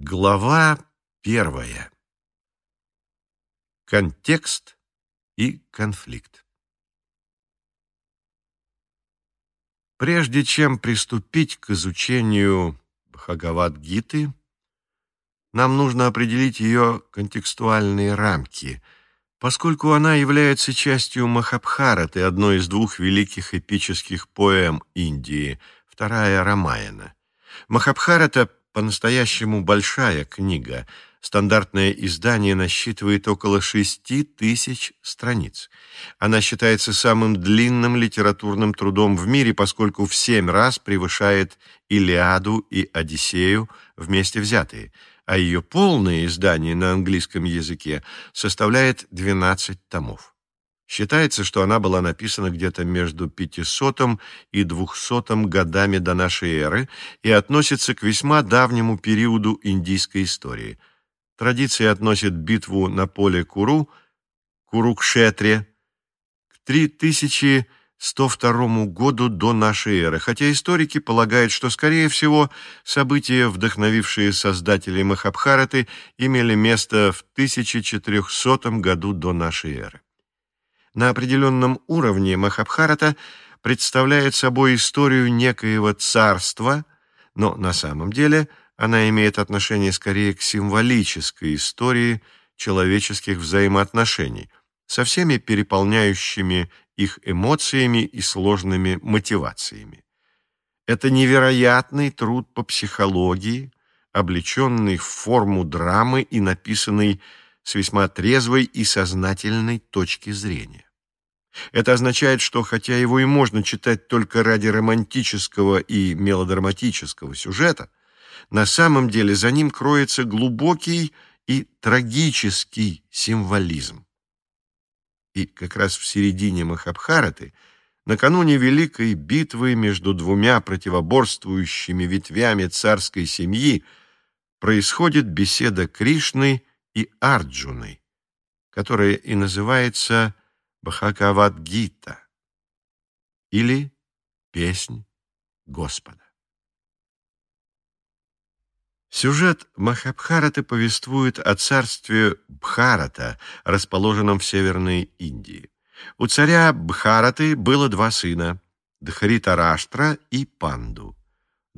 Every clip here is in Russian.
Глава первая. Контекст и конфликт. Прежде чем приступить к изучению Бхагавад-гиты, нам нужно определить ее контекстуальные рамки, поскольку она является частью Махабхараты, одной из двух великих эпических поэм Индии, вторая Рамаяна. Махабхарата по-настоящему большая книга. Стандартное издание насчитывает около шести тысяч страниц. Она считается самым длинным литературным трудом в мире, поскольку в семь раз превышает «Илиаду» и «Одиссею» вместе взятые, а ее полное издание на английском языке составляет 12 томов. Считается, что она была написана где-то между 500 и 200 годами до нашей эры и относится к весьма давнему периоду индийской истории. Традиции относят битву на поле Куру, Курукшетре, к 3102 году до нашей эры, хотя историки полагают, что, скорее всего, события, вдохновившие создателей Махабхараты, имели место в 1400 году до нашей эры. На определенном уровне Махабхарата представляет собой историю некоего царства, но на самом деле она имеет отношение скорее к символической истории человеческих взаимоотношений, со всеми переполняющими их эмоциями и сложными мотивациями. Это невероятный труд по психологии, облеченный в форму драмы и написанный с весьма трезвой и сознательной точки зрения. Это означает, что хотя его и можно читать только ради романтического и мелодраматического сюжета, на самом деле за ним кроется глубокий и трагический символизм. И как раз в середине Махабхараты, накануне великой битвы между двумя противоборствующими ветвями царской семьи, происходит беседа Кришны и Арджуны, которая и называется Бхагавад-гита или Песнь Господа. Сюжет Махабхараты повествует о царстве Бхарата, расположенном в Северной Индии. У царя Бхараты было два сына – Дхаритараштра и Панду.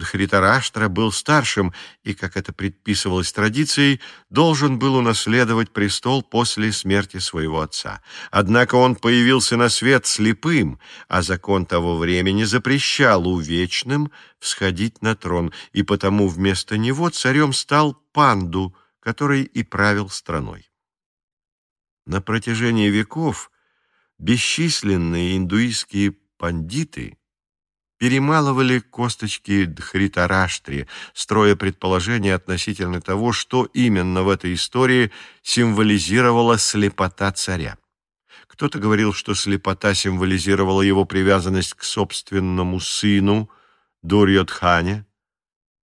Дхритараштра был старшим и, как это предписывалось традицией, должен был унаследовать престол после смерти своего отца. Однако он появился на свет слепым, а закон того времени запрещал увечным всходить на трон, и потому вместо него царем стал Панду, который и правил страной. На протяжении веков бесчисленные индуистские пандиты – перемалывали косточки Дхритараштри, строя предположения относительно того, что именно в этой истории символизировала слепота царя. Кто-то говорил, что слепота символизировала его привязанность к собственному сыну Дурьотхане,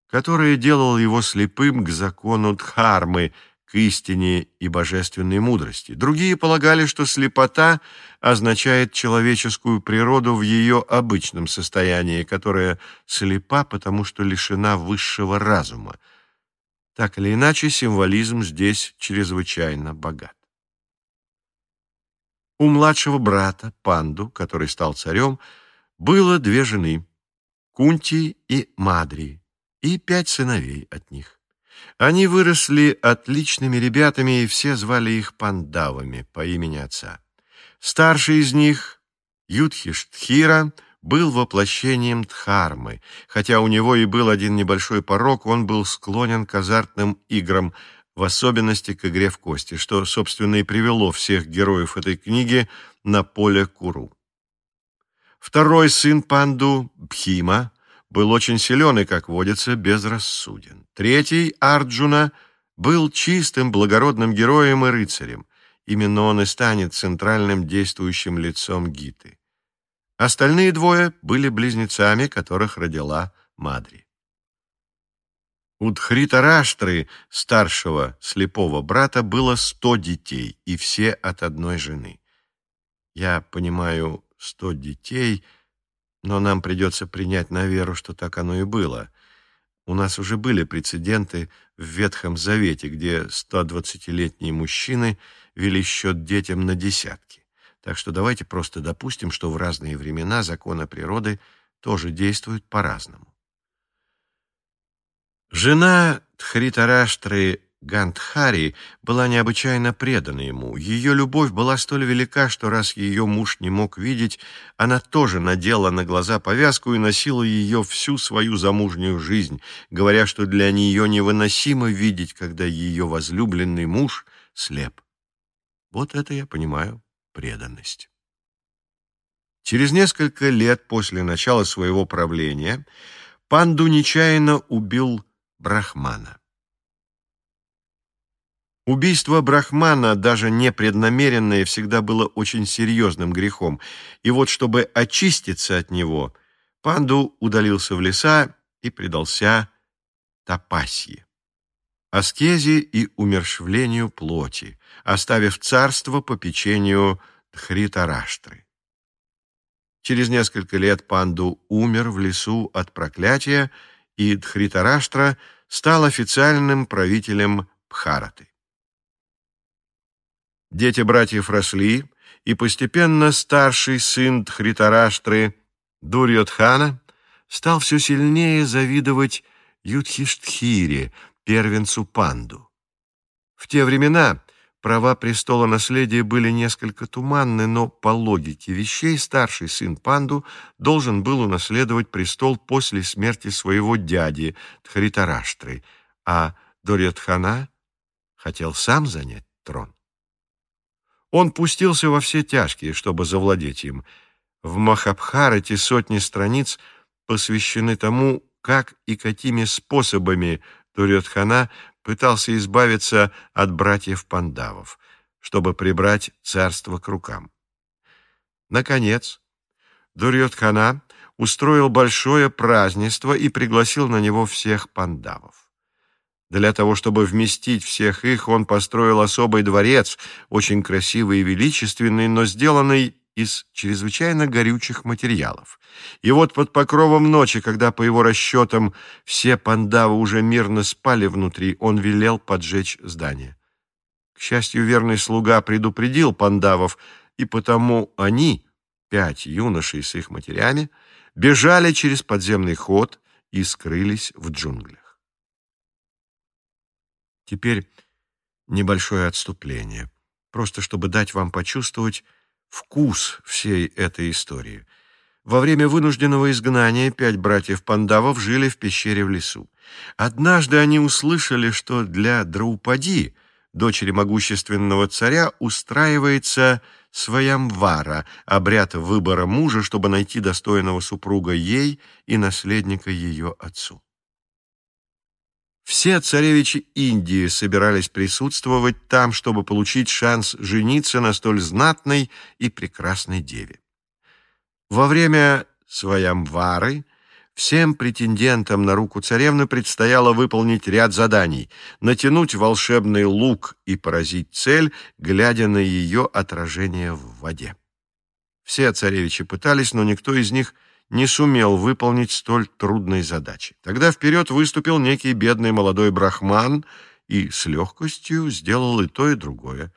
которое делало его слепым к закону Дхармы, к истине и божественной мудрости. Другие полагали, что слепота означает человеческую природу в ее обычном состоянии, которая слепа, потому что лишена высшего разума. Так или иначе, символизм здесь чрезвычайно богат. У младшего брата, Панду, который стал царем, было две жены – Кунти и Мадри, и пять сыновей от них. Они выросли отличными ребятами, и все звали их пандавами по имени отца. Старший из них, Юдхиштхира, был воплощением Дхармы. Хотя у него и был один небольшой порог, он был склонен к азартным играм, в особенности к игре в кости, что, собственно, и привело всех героев этой книги на поле Куру. Второй сын Панду, Бхима, был очень силен и, как водится, безрассуден. Третий, Арджуна, был чистым, благородным героем и рыцарем. Именно он и станет центральным действующим лицом Гиты. Остальные двое были близнецами, которых родила Мадри. У Дхритараштры, старшего слепого брата, было сто детей, и все от одной жены. Я понимаю, сто детей — но нам придется принять на веру, что так оно и было. У нас уже были прецеденты в Ветхом Завете, где 120-летние мужчины вели счет детям на десятки. Так что давайте просто допустим, что в разные времена законы природы тоже действуют по-разному. Жена Тхритараштры Гандхари была необычайно предана ему. Ее любовь была столь велика, что раз ее муж не мог видеть, она тоже надела на глаза повязку и носила ее всю свою замужнюю жизнь, говоря, что для нее невыносимо видеть, когда ее возлюбленный муж слеп. Вот это я понимаю преданность. Через несколько лет после начала своего правления Панду нечаянно убил Брахмана. Убийство Брахмана, даже непреднамеренное, всегда было очень серьезным грехом, и вот чтобы очиститься от него, Панду удалился в леса и предался тапасье, аскезе и умершвлению плоти, оставив царство по печенью Дхритараштры. Через несколько лет Панду умер в лесу от проклятия, и Дхритараштра стал официальным правителем Бхараты. Дети братьев росли, и постепенно старший сын Дхритараштры, Дурьотхана, стал все сильнее завидовать Юдхиштхире, первенцу Панду. В те времена права престола наследия были несколько туманны, но по логике вещей старший сын Панду должен был унаследовать престол после смерти своего дяди Тхритараштры, а Дурьотхана хотел сам занять трон. Он пустился во все тяжкие, чтобы завладеть им. В Махабхарате сотни страниц посвящены тому, как и какими способами Турьотхана пытался избавиться от братьев Пандавов, чтобы прибрать царство к рукам. Наконец, Дурьотхана устроил большое празднество и пригласил на него всех пандавов. Для того, чтобы вместить всех их, он построил особый дворец, очень красивый и величественный, но сделанный из чрезвычайно горючих материалов. И вот под покровом ночи, когда, по его расчетам, все пандавы уже мирно спали внутри, он велел поджечь здание. К счастью, верный слуга предупредил пандавов, и потому они, пять юношей с их матерями, бежали через подземный ход и скрылись в джунглях. Теперь небольшое отступление, просто чтобы дать вам почувствовать вкус всей этой истории. Во время вынужденного изгнания пять братьев Пандавов жили в пещере в лесу. Однажды они услышали, что для Драупади, дочери могущественного царя, устраивается своямвара, обряд выбора мужа, чтобы найти достойного супруга ей и наследника ее отцу. Все царевичи Индии собирались присутствовать там, чтобы получить шанс жениться на столь знатной и прекрасной деве. Во время своямвары всем претендентам на руку царевны предстояло выполнить ряд заданий, натянуть волшебный лук и поразить цель, глядя на ее отражение в воде. Все царевичи пытались, но никто из них не сумел выполнить столь трудной задачи. Тогда вперед выступил некий бедный молодой брахман и с легкостью сделал и то, и другое.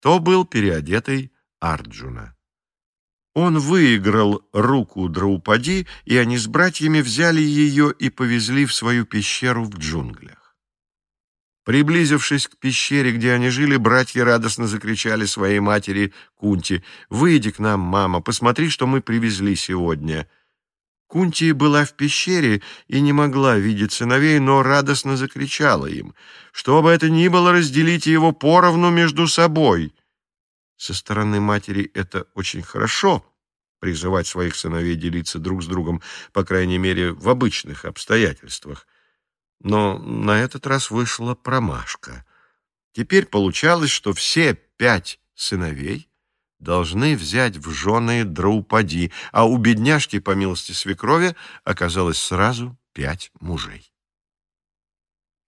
То был переодетый Арджуна. Он выиграл руку Драупади, и они с братьями взяли ее и повезли в свою пещеру в джунглях. Приблизившись к пещере, где они жили, братья радостно закричали своей матери Кунти, «Выйди к нам, мама, посмотри, что мы привезли сегодня». Кунти была в пещере и не могла видеть сыновей, но радостно закричала им, что бы это ни было, разделите его поровну между собой. Со стороны матери это очень хорошо, призывать своих сыновей делиться друг с другом, по крайней мере, в обычных обстоятельствах. Но на этот раз вышла промашка. Теперь получалось, что все пять сыновей должны взять в жены Драупади, а у бедняжки, по милости свекрови, оказалось сразу пять мужей.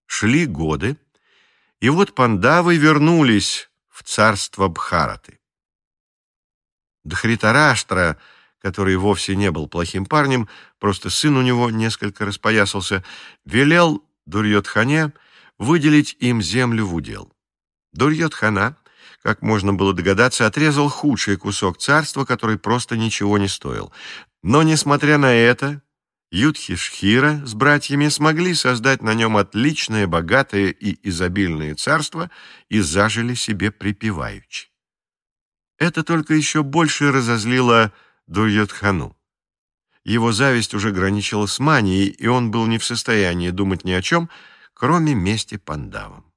Шли годы, и вот пандавы вернулись в царство Бхараты. Дхритараштра, который вовсе не был плохим парнем, просто сын у него несколько распоясался, велел Дурьот-хане выделить им землю в удел. Дурьот-хана, как можно было догадаться, отрезал худший кусок царства, который просто ничего не стоил. Но, несмотря на это, Юдхишхира с братьями смогли создать на нем отличное, богатое и изобильное царство и зажили себе припеваючи. Это только еще больше разозлило Дурьотхану. Его зависть уже граничила с манией, и он был не в состоянии думать ни о чем, кроме мести пандавам.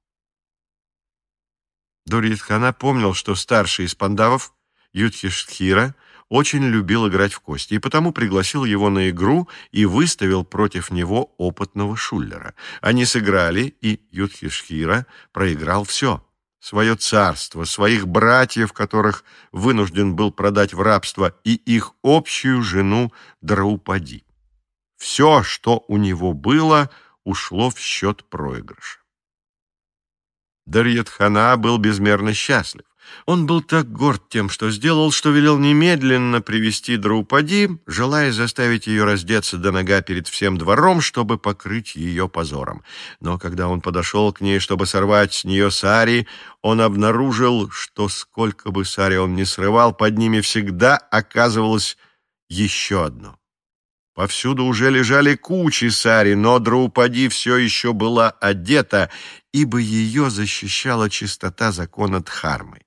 Дурьетхана помнил, что старший из пандавов, Юдхишхира, очень любил играть в кости, и потому пригласил его на игру и выставил против него опытного шуллера. Они сыграли, и Юдхишхира проиграл все. Свое царство, своих братьев, которых вынужден был продать в рабство, и их общую жену Драупади. Все, что у него было, ушло в счет проигрыша. Дарьетхана был безмерно счастлив. Он был так горд тем, что сделал, что велел немедленно привести Драупади, желая заставить ее раздеться до нога перед всем двором, чтобы покрыть ее позором. Но когда он подошел к ней, чтобы сорвать с нее сари, он обнаружил, что сколько бы сари он ни срывал, под ними всегда оказывалось еще одно. Повсюду уже лежали кучи сари, но Драупади все еще была одета, ибо ее защищала чистота закона Дхармы.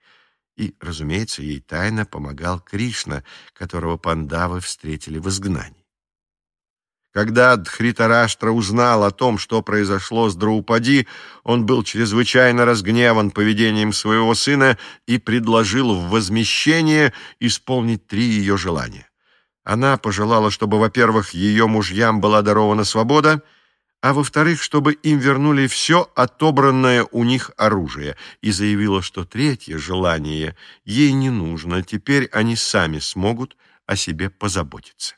И, разумеется, ей тайно помогал Кришна, которого пандавы встретили в изгнании. Когда Дхритараштра узнал о том, что произошло с Драупади, он был чрезвычайно разгневан поведением своего сына и предложил в возмещение исполнить три ее желания. Она пожелала, чтобы, во-первых, ее мужьям была дарована свобода — а во-вторых, чтобы им вернули все отобранное у них оружие, и заявила, что третье желание ей не нужно, теперь они сами смогут о себе позаботиться.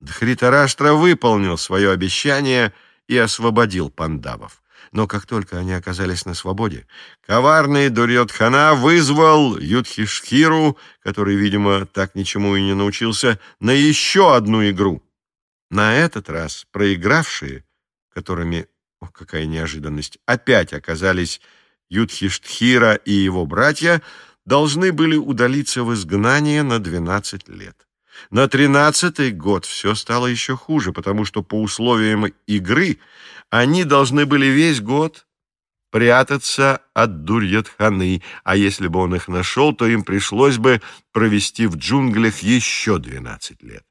Дхритараштра выполнил свое обещание и освободил пандавов. Но как только они оказались на свободе, коварный Дурьотхана вызвал Юдхишхиру, который, видимо, так ничему и не научился, на еще одну игру — на этот раз проигравшие, которыми, ох, какая неожиданность, опять оказались Юдхиштхира и его братья, должны были удалиться в изгнание на 12 лет. На тринадцатый год все стало еще хуже, потому что по условиям игры они должны были весь год прятаться от Дурьятханы, а если бы он их нашел, то им пришлось бы провести в джунглях еще 12 лет.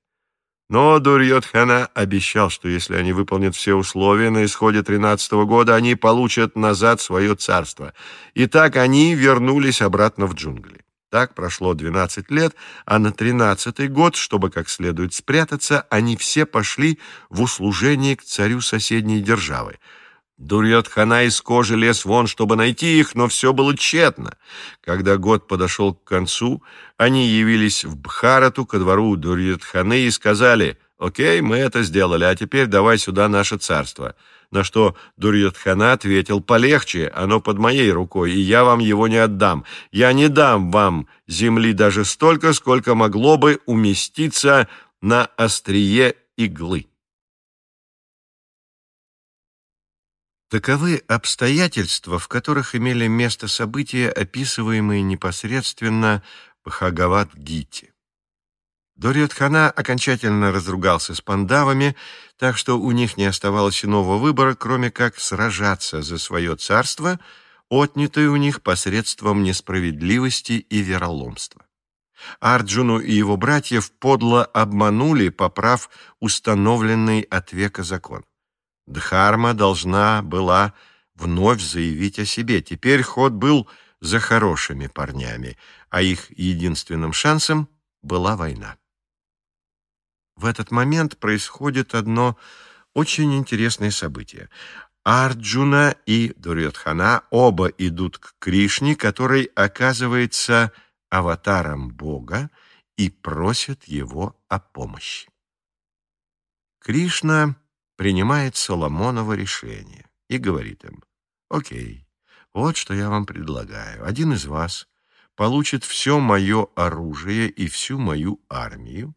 Но Дурьотхана обещал, что если они выполнят все условия, на исходе тринадцатого года они получат назад свое царство. И так они вернулись обратно в джунгли. Так прошло 12 лет, а на тринадцатый год, чтобы как следует спрятаться, они все пошли в услужение к царю соседней державы — Дурьот-хана из кожи лез вон, чтобы найти их, но все было тщетно. Когда год подошел к концу, они явились в Бхарату ко двору Дурьот-ханы и сказали, «Окей, мы это сделали, а теперь давай сюда наше царство». На что Дурьот-хана ответил, «Полегче, оно под моей рукой, и я вам его не отдам. Я не дам вам земли даже столько, сколько могло бы уместиться на острие иглы». Таковы обстоятельства, в которых имели место события, описываемые непосредственно Бхагават-гите. Дорьотхана окончательно разругался с пандавами, так что у них не оставалось иного выбора, кроме как сражаться за свое царство, отнятое у них посредством несправедливости и вероломства. Арджуну и его братьев подло обманули, поправ установленный от века закон. Дхарма должна была вновь заявить о себе. Теперь ход был за хорошими парнями, а их единственным шансом была война. В этот момент происходит одно очень интересное событие. Арджуна и Дурьотхана оба идут к Кришне, который оказывается аватаром Бога и просят его о помощи. Кришна принимает Соломоново решение и говорит им, «Окей, вот что я вам предлагаю. Один из вас получит все мое оружие и всю мою армию,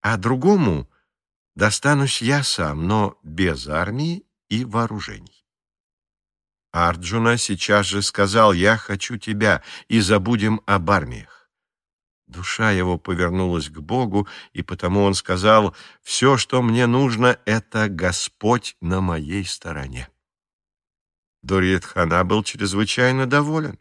а другому достанусь я сам, но без армии и вооружений. Арджуна сейчас же сказал «Я хочу тебя, и забудем об армиях». Душа его повернулась к Богу, и потому он сказал «Все, что мне нужно, это Господь на моей стороне». Дурьетхана был чрезвычайно доволен.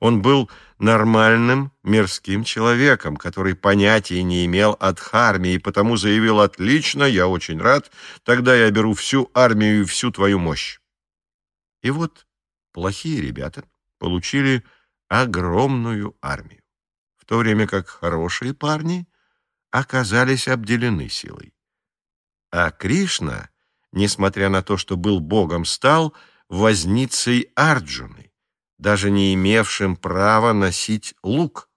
Он был нормальным мирским человеком, который понятия не имел от дхарме, и потому заявил «Отлично, я очень рад, тогда я беру всю армию и всю твою мощь». И вот плохие ребята получили огромную армию, в то время как хорошие парни оказались обделены силой. А Кришна, несмотря на то, что был богом, стал возницей Арджуны, даже не имевшим права носить лук.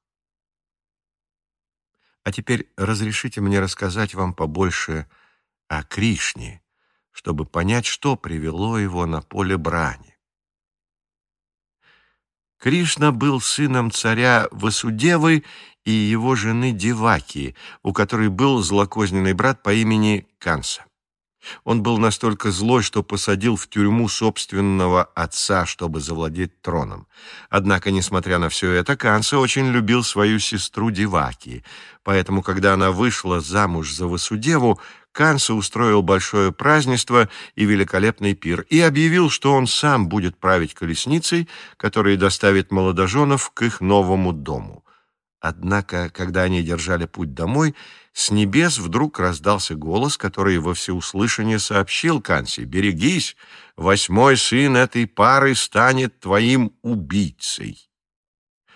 А теперь разрешите мне рассказать вам побольше о Кришне, чтобы понять, что привело его на поле брани. Кришна был сыном царя Васудевы и его жены Деваки, у которой был злокозненный брат по имени Канса. Он был настолько злой, что посадил в тюрьму собственного отца, чтобы завладеть троном. Однако, несмотря на все это, Канса очень любил свою сестру Деваки, поэтому, когда она вышла замуж за Васудеву, Канса устроил большое празднество и великолепный пир и объявил, что он сам будет править колесницей, которая доставит молодоженов к их новому дому. Однако, когда они держали путь домой, с небес вдруг раздался голос, который во всеуслышание сообщил Канси, «Берегись, восьмой сын этой пары станет твоим убийцей».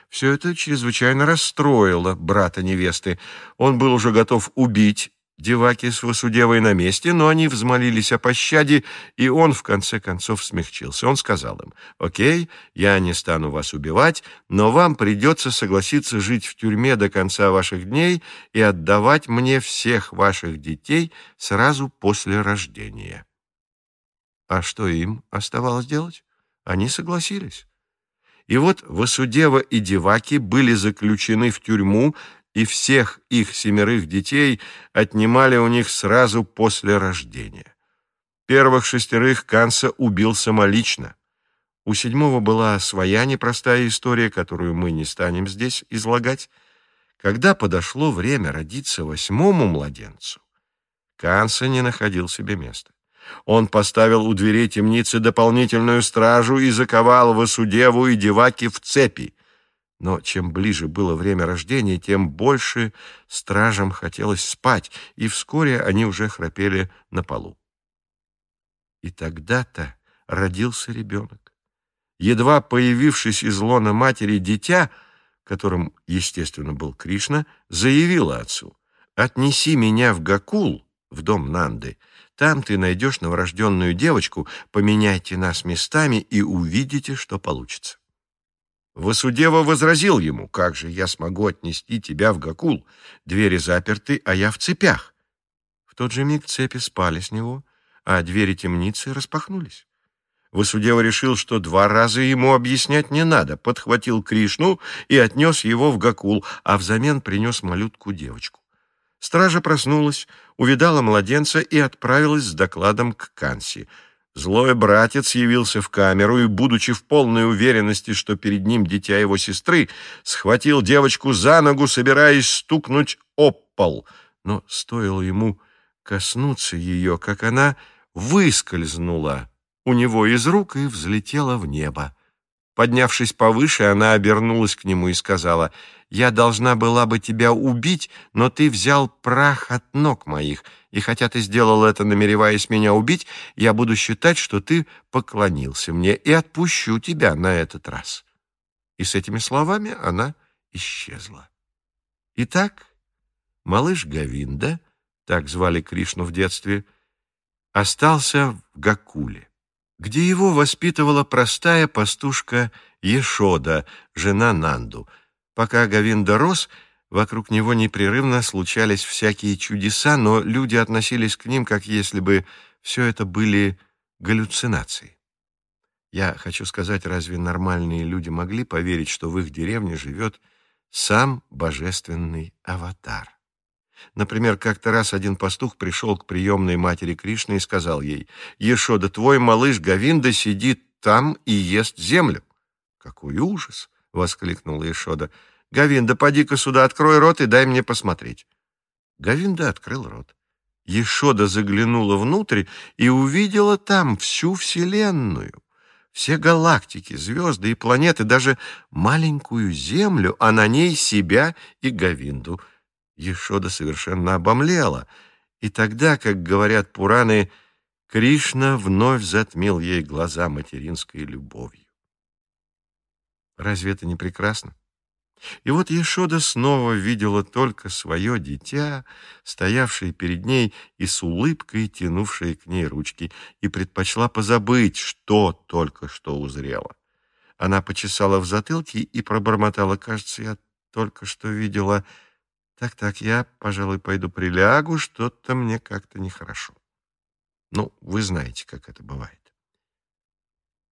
Все это чрезвычайно расстроило брата невесты. Он был уже готов убить Деваки с Васудевой на месте, но они взмолились о пощаде, и он в конце концов смягчился. Он сказал им, «Окей, я не стану вас убивать, но вам придется согласиться жить в тюрьме до конца ваших дней и отдавать мне всех ваших детей сразу после рождения». А что им оставалось делать? Они согласились. И вот Васудева и Деваки были заключены в тюрьму и всех их семерых детей отнимали у них сразу после рождения. Первых шестерых Канса убил самолично. У седьмого была своя непростая история, которую мы не станем здесь излагать. Когда подошло время родиться восьмому младенцу, Канса не находил себе места. Он поставил у дверей темницы дополнительную стражу и заковал Васудеву и Деваки в цепи. Но чем ближе было время рождения, тем больше стражам хотелось спать, и вскоре они уже храпели на полу. И тогда-то родился ребенок. Едва появившись из лона матери, дитя, которым, естественно, был Кришна, заявило отцу, «Отнеси меня в Гакул, в дом Нанды, там ты найдешь новорожденную девочку, поменяйте нас местами и увидите, что получится». Васудева возразил ему, «Как же я смогу отнести тебя в Гакул? Двери заперты, а я в цепях». В тот же миг цепи спали с него, а двери темницы распахнулись. Васудева решил, что два раза ему объяснять не надо, подхватил Кришну и отнес его в Гакул, а взамен принес малютку-девочку. Стража проснулась, увидала младенца и отправилась с докладом к Канси — Злой братец явился в камеру и, будучи в полной уверенности, что перед ним дитя его сестры, схватил девочку за ногу, собираясь стукнуть об пол. Но стоило ему коснуться ее, как она выскользнула у него из рук и взлетела в небо. Поднявшись повыше, она обернулась к нему и сказала, «Я должна была бы тебя убить, но ты взял прах от ног моих, и хотя ты сделал это, намереваясь меня убить, я буду считать, что ты поклонился мне и отпущу тебя на этот раз». И с этими словами она исчезла. Итак, малыш Гавинда, так звали Кришну в детстве, остался в Гакуле где его воспитывала простая пастушка Ешода, жена Нанду. Пока Гавинда рос, вокруг него непрерывно случались всякие чудеса, но люди относились к ним, как если бы все это были галлюцинации. Я хочу сказать, разве нормальные люди могли поверить, что в их деревне живет сам божественный аватар? Например, как-то раз один пастух пришел к приемной матери Кришны и сказал ей, «Ешода, твой малыш Гавинда сидит там и ест землю». «Какой ужас!» — воскликнула Ешода. «Гавинда, поди-ка сюда, открой рот и дай мне посмотреть». Гавинда открыл рот. Ешода заглянула внутрь и увидела там всю Вселенную. Все галактики, звезды и планеты, даже маленькую Землю, а на ней себя и Гавинду — Ешода совершенно обомлела, и тогда, как говорят Пураны, Кришна вновь затмил ей глаза материнской любовью. Разве это не прекрасно? И вот Ешода снова видела только свое дитя, стоявшее перед ней и с улыбкой тянувшее к ней ручки, и предпочла позабыть, что только что узрела. Она почесала в затылке и пробормотала, «Кажется, я только что видела так-так, я, пожалуй, пойду прилягу, что-то мне как-то нехорошо. Ну, вы знаете, как это бывает.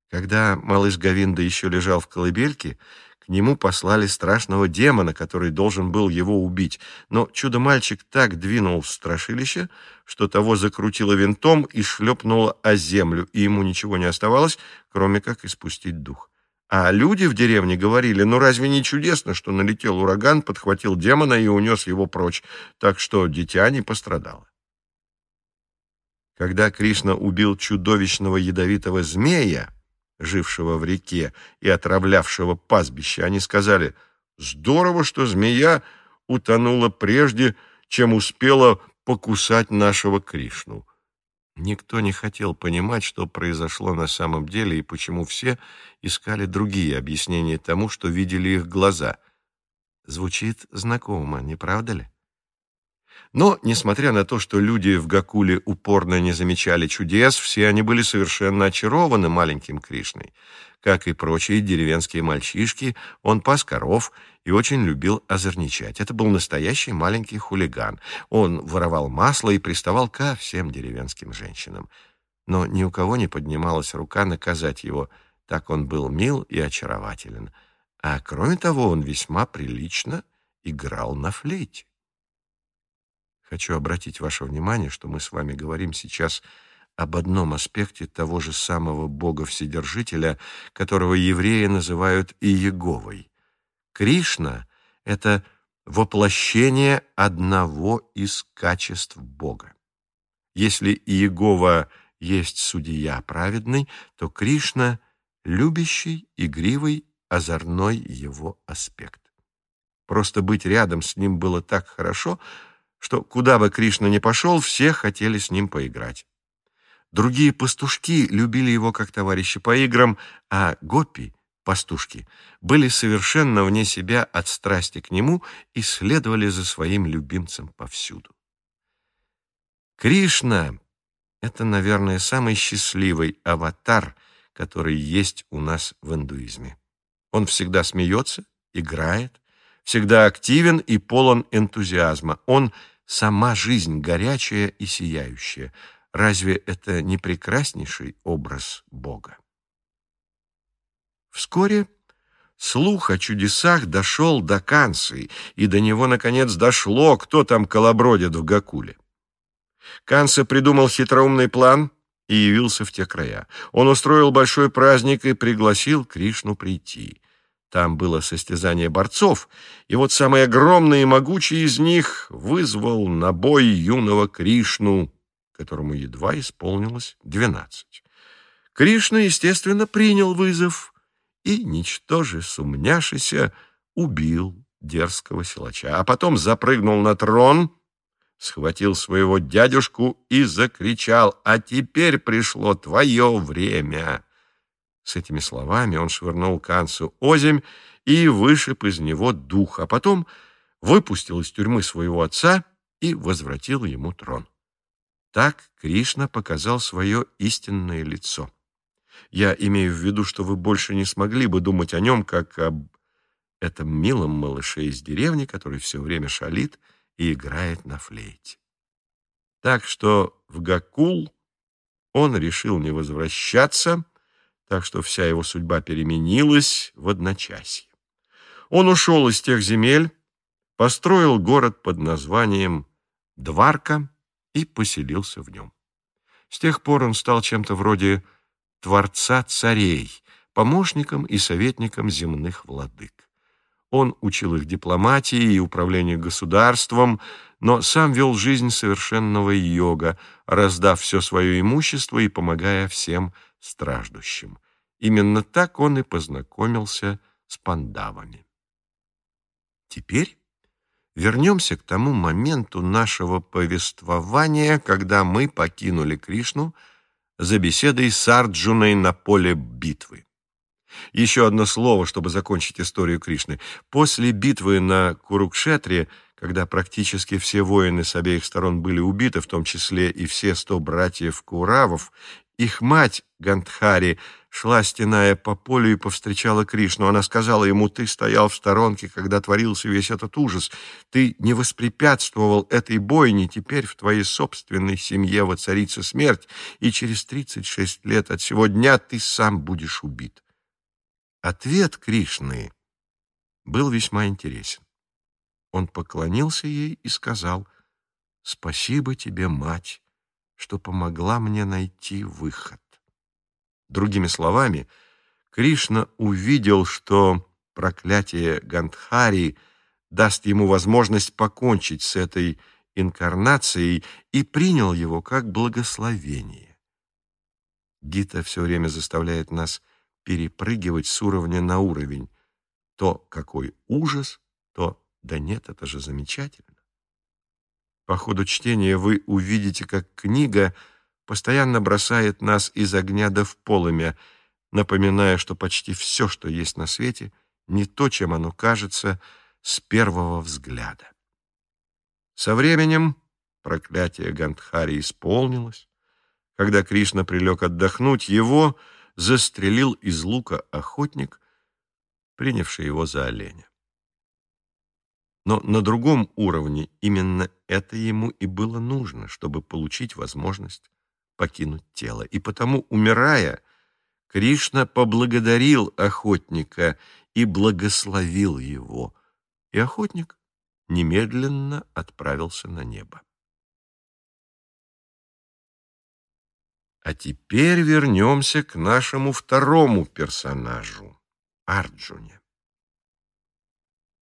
Когда малыш Гавинда еще лежал в колыбельке, к нему послали страшного демона, который должен был его убить. Но чудо-мальчик так двинул в страшилище, что того закрутило винтом и шлепнуло о землю, и ему ничего не оставалось, кроме как испустить дух. А люди в деревне говорили, ну разве не чудесно, что налетел ураган, подхватил демона и унес его прочь, так что дитя не пострадало. Когда Кришна убил чудовищного ядовитого змея, жившего в реке и отравлявшего пастбище, они сказали, здорово, что змея утонула прежде, чем успела покусать нашего Кришну. Никто не хотел понимать, что произошло на самом деле и почему все искали другие объяснения тому, что видели их глаза. Звучит знакомо, не правда ли? Но, несмотря на то, что люди в Гакуле упорно не замечали чудес, все они были совершенно очарованы маленьким Кришной. Как и прочие деревенские мальчишки, он пас коров и очень любил озорничать. Это был настоящий маленький хулиган. Он воровал масло и приставал ко всем деревенским женщинам. Но ни у кого не поднималась рука наказать его. Так он был мил и очарователен. А кроме того, он весьма прилично играл на флейте. Хочу обратить ваше внимание, что мы с вами говорим сейчас об одном аспекте того же самого Бога-Вседержителя, которого евреи называют Иеговой. Кришна — это воплощение одного из качеств Бога. Если Иегова есть судья праведный, то Кришна — любящий, игривый, озорной его аспект. Просто быть рядом с ним было так хорошо — что куда бы Кришна ни пошел, все хотели с ним поиграть. Другие пастушки любили его как товарища по играм, а гопи, пастушки, были совершенно вне себя от страсти к нему и следовали за своим любимцем повсюду. Кришна — это, наверное, самый счастливый аватар, который есть у нас в индуизме. Он всегда смеется, играет, всегда активен и полон энтузиазма. Он сама жизнь горячая и сияющая. Разве это не прекраснейший образ Бога? Вскоре слух о чудесах дошел до Канцы, и до него, наконец, дошло, кто там колобродит в Гакуле. Канца придумал хитроумный план и явился в те края. Он устроил большой праздник и пригласил Кришну прийти. Там было состязание борцов, и вот самый огромный и могучий из них вызвал на бой юного Кришну, которому едва исполнилось двенадцать. Кришна, естественно, принял вызов и, ничтоже сумняшися, убил дерзкого силача, а потом запрыгнул на трон, схватил своего дядюшку и закричал «А теперь пришло твое время!» С этими словами он швырнул Кансу озимь и вышиб из него дух, а потом выпустил из тюрьмы своего отца и возвратил ему трон. Так Кришна показал свое истинное лицо. Я имею в виду, что вы больше не смогли бы думать о нем, как об этом милом малыше из деревни, который все время шалит и играет на флейте. Так что в Гакул он решил не возвращаться, так что вся его судьба переменилась в одночасье. Он ушел из тех земель, построил город под названием Дварка и поселился в нем. С тех пор он стал чем-то вроде творца царей, помощником и советником земных владык. Он учил их дипломатии и управлению государством, но сам вел жизнь совершенного йога, раздав все свое имущество и помогая всем страждущим. Именно так он и познакомился с пандавами. Теперь вернемся к тому моменту нашего повествования, когда мы покинули Кришну за беседой с Арджуной на поле битвы. Еще одно слово, чтобы закончить историю Кришны. После битвы на Курукшетре, когда практически все воины с обеих сторон были убиты, в том числе и все сто братьев Куравов, их мать Гандхари шла, стеная по полю, и повстречала Кришну. Она сказала ему, «Ты стоял в сторонке, когда творился весь этот ужас. Ты не воспрепятствовал этой бойне. Теперь в твоей собственной семье воцарится смерть, и через тридцать шесть лет от сего дня ты сам будешь убит». Ответ Кришны был весьма интересен. Он поклонился ей и сказал, «Спасибо тебе, мать, что помогла мне найти выход». Другими словами, Кришна увидел, что проклятие Гандхари даст ему возможность покончить с этой инкарнацией и принял его как благословение. Гита все время заставляет нас перепрыгивать с уровня на уровень. То какой ужас, то да нет, это же замечательно. По ходу чтения вы увидите, как книга постоянно бросает нас из огня до в полымя, напоминая, что почти все, что есть на свете, не то, чем оно кажется с первого взгляда. Со временем проклятие Гандхари исполнилось. Когда Кришна прилег отдохнуть, его застрелил из лука охотник, принявший его за оленя. Но на другом уровне именно это ему и было нужно, чтобы получить возможность покинуть тело. И потому, умирая, Кришна поблагодарил охотника и благословил его, и охотник немедленно отправился на небо. А теперь вернемся к нашему второму персонажу — Арджуне.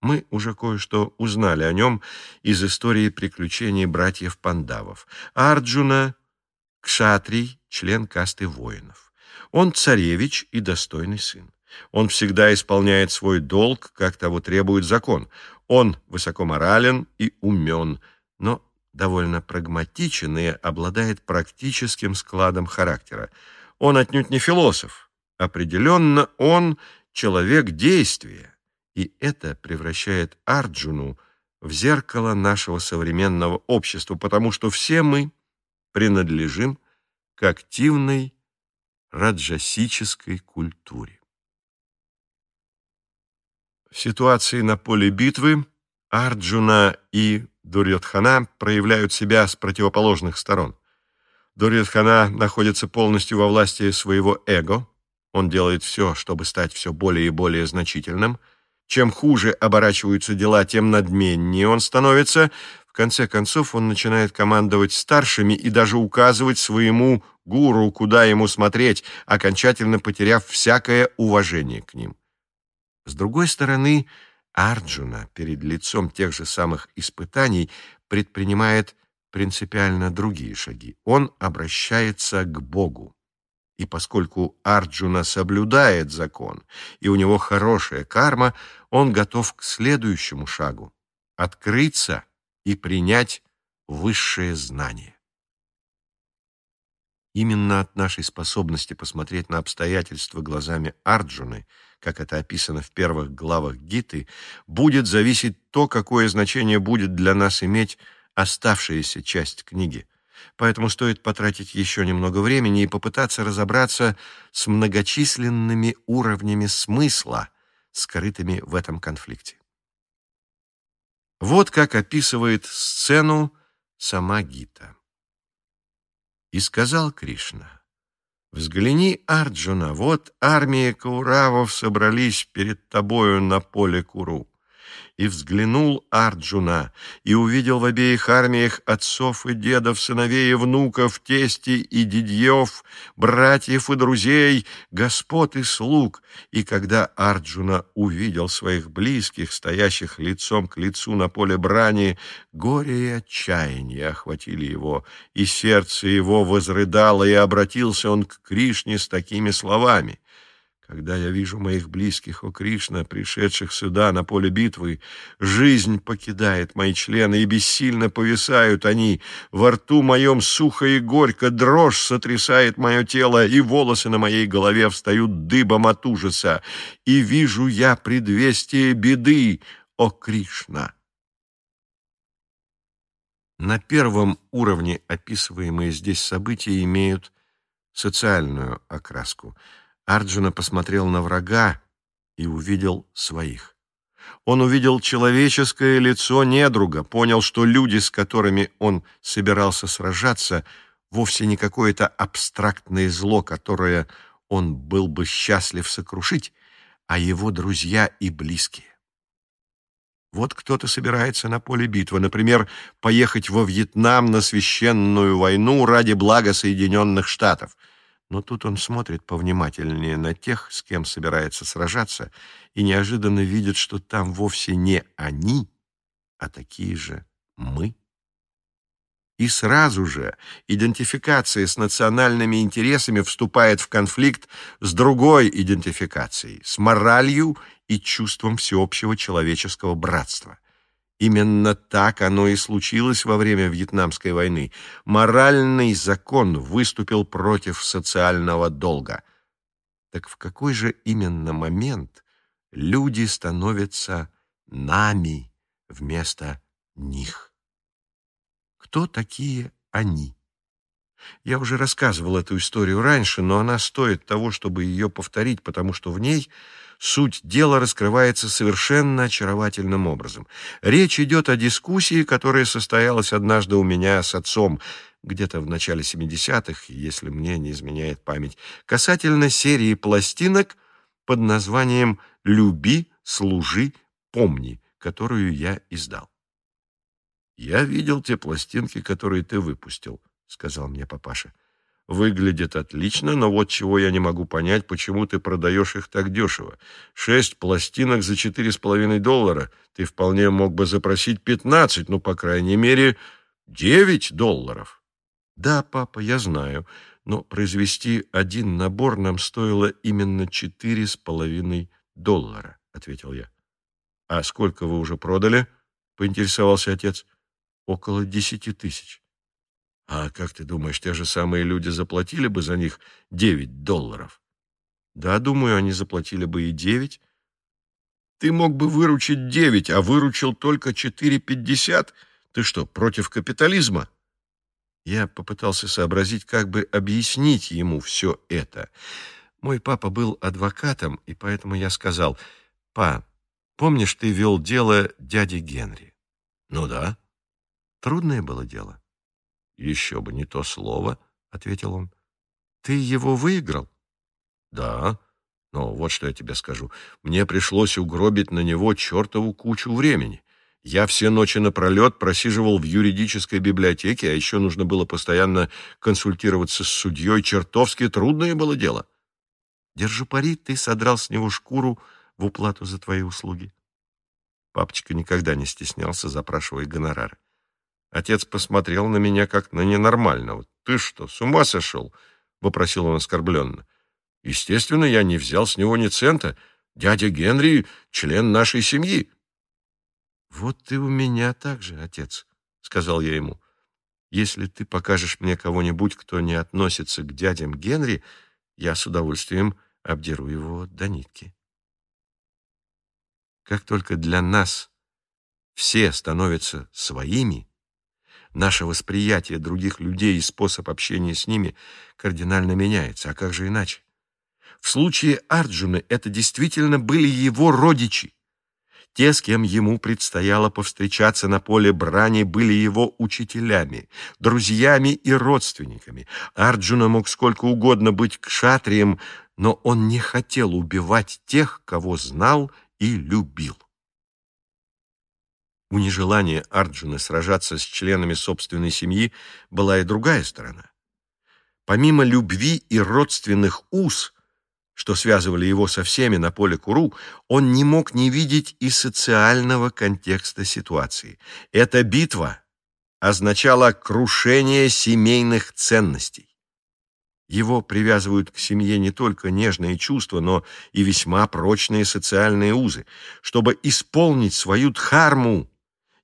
Мы уже кое-что узнали о нем из истории приключений братьев Пандавов. Арджуна — кшатрий, член касты воинов. Он царевич и достойный сын. Он всегда исполняет свой долг, как того требует закон. Он высокоморален и умен, но довольно прагматичен и обладает практическим складом характера. Он отнюдь не философ. Определенно, он человек действия. И это превращает Арджуну в зеркало нашего современного общества, потому что все мы принадлежим к активной раджасической культуре. В ситуации на поле битвы Арджуна и Дурьотхана проявляют себя с противоположных сторон. Дурьотхана находится полностью во власти своего эго. Он делает все, чтобы стать все более и более значительным. Чем хуже оборачиваются дела, тем надменнее он становится. В конце концов, он начинает командовать старшими и даже указывать своему гуру, куда ему смотреть, окончательно потеряв всякое уважение к ним. С другой стороны, Арджуна перед лицом тех же самых испытаний предпринимает принципиально другие шаги. Он обращается к Богу. И поскольку Арджуна соблюдает закон, и у него хорошая карма, он готов к следующему шагу — открыться и принять высшее знание. Именно от нашей способности посмотреть на обстоятельства глазами Арджуны, как это описано в первых главах Гиты, будет зависеть то, какое значение будет для нас иметь оставшаяся часть книги. Поэтому стоит потратить еще немного времени и попытаться разобраться с многочисленными уровнями смысла, скрытыми в этом конфликте. Вот как описывает сцену сама Гита. И сказал Кришна, Взгляни, Арджуна, вот армия Кауравов собрались перед тобою на поле Куру и взглянул Арджуна, и увидел в обеих армиях отцов и дедов, сыновей и внуков, тести и дедьев, братьев и друзей, господ и слуг. И когда Арджуна увидел своих близких, стоящих лицом к лицу на поле брани, горе и отчаяние охватили его, и сердце его возрыдало, и обратился он к Кришне с такими словами — когда я вижу моих близких, о Кришна, пришедших сюда на поле битвы, жизнь покидает мои члены, и бессильно повисают они. Во рту моем сухо и горько, дрожь сотрясает мое тело, и волосы на моей голове встают дыбом от ужаса. И вижу я предвестие беды, о Кришна. На первом уровне описываемые здесь события имеют социальную окраску – Арджуна посмотрел на врага и увидел своих. Он увидел человеческое лицо недруга, понял, что люди, с которыми он собирался сражаться, вовсе не какое-то абстрактное зло, которое он был бы счастлив сокрушить, а его друзья и близкие. Вот кто-то собирается на поле битвы, например, поехать во Вьетнам на священную войну ради блага Соединенных Штатов – но тут он смотрит повнимательнее на тех, с кем собирается сражаться, и неожиданно видит, что там вовсе не они, а такие же мы. И сразу же идентификация с национальными интересами вступает в конфликт с другой идентификацией, с моралью и чувством всеобщего человеческого братства. Именно так оно и случилось во время Вьетнамской войны. Моральный закон выступил против социального долга. Так в какой же именно момент люди становятся нами вместо них? Кто такие они? Я уже рассказывал эту историю раньше, но она стоит того, чтобы ее повторить, потому что в ней суть дела раскрывается совершенно очаровательным образом. Речь идет о дискуссии, которая состоялась однажды у меня с отцом, где-то в начале 70-х, если мне не изменяет память, касательно серии пластинок под названием «Люби, служи, помни», которую я издал. «Я видел те пластинки, которые ты выпустил», — сказал мне папаша. «Выглядит отлично, но вот чего я не могу понять, почему ты продаешь их так дешево. Шесть пластинок за четыре с половиной доллара. Ты вполне мог бы запросить пятнадцать, ну, по крайней мере, девять долларов». «Да, папа, я знаю, но произвести один набор нам стоило именно четыре с половиной доллара», — ответил я. «А сколько вы уже продали?» — поинтересовался отец. «Около десяти тысяч». А как ты думаешь, те же самые люди заплатили бы за них 9 долларов? Да, думаю, они заплатили бы и 9. Ты мог бы выручить 9, а выручил только 4,50. Ты что, против капитализма? Я попытался сообразить, как бы объяснить ему все это. Мой папа был адвокатом, и поэтому я сказал, «Па, помнишь, ты вел дело дяди Генри?» «Ну да». Трудное было дело. «Еще бы не то слово», — ответил он. «Ты его выиграл?» «Да, но вот что я тебе скажу. Мне пришлось угробить на него чертову кучу времени. Я все ночи напролет просиживал в юридической библиотеке, а еще нужно было постоянно консультироваться с судьей. Чертовски трудное было дело. Держу пари, ты содрал с него шкуру в уплату за твои услуги. Папочка никогда не стеснялся, запрашивая гонорары. Отец посмотрел на меня как на ненормального. «Ты что, с ума сошел?» — вопросил он оскорбленно. «Естественно, я не взял с него ни цента. Дядя Генри — член нашей семьи». «Вот ты у меня так же, отец», — сказал я ему. «Если ты покажешь мне кого-нибудь, кто не относится к дядям Генри, я с удовольствием обдеру его до нитки». Как только для нас все становятся своими, Наше восприятие других людей и способ общения с ними кардинально меняется. А как же иначе? В случае Арджуны это действительно были его родичи. Те, с кем ему предстояло повстречаться на поле брани, были его учителями, друзьями и родственниками. Арджуна мог сколько угодно быть кшатрием, но он не хотел убивать тех, кого знал и любил. У нежелания Арджуна сражаться с членами собственной семьи была и другая сторона. Помимо любви и родственных уз, что связывали его со всеми на поле Куру, он не мог не видеть и социального контекста ситуации. Эта битва означала крушение семейных ценностей. Его привязывают к семье не только нежные чувства, но и весьма прочные социальные узы. Чтобы исполнить свою дхарму,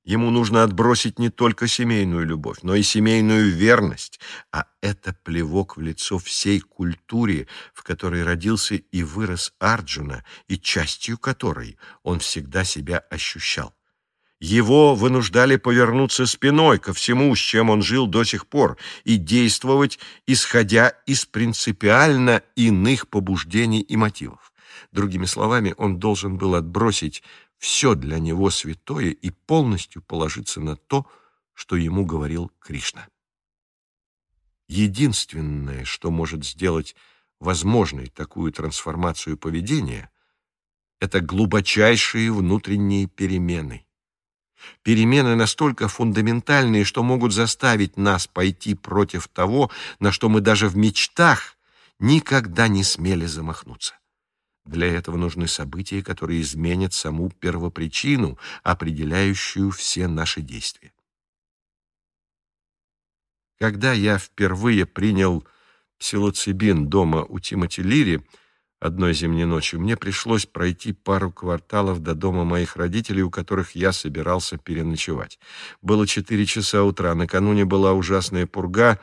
Ему нужно отбросить не только семейную любовь, но и семейную верность, а это плевок в лицо всей культуре, в которой родился и вырос Арджуна, и частью которой он всегда себя ощущал. Его вынуждали повернуться спиной ко всему, с чем он жил до сих пор, и действовать, исходя из принципиально иных побуждений и мотивов. Другими словами, он должен был отбросить все для него святое и полностью положиться на то, что ему говорил Кришна. Единственное, что может сделать возможной такую трансформацию поведения, это глубочайшие внутренние перемены. Перемены настолько фундаментальные, что могут заставить нас пойти против того, на что мы даже в мечтах никогда не смели замахнуться. Для этого нужны события, которые изменят саму первопричину, определяющую все наши действия. Когда я впервые принял псилоцибин дома у Тимоти Лири одной зимней ночью, мне пришлось пройти пару кварталов до дома моих родителей, у которых я собирался переночевать. Было четыре часа утра, накануне была ужасная пурга,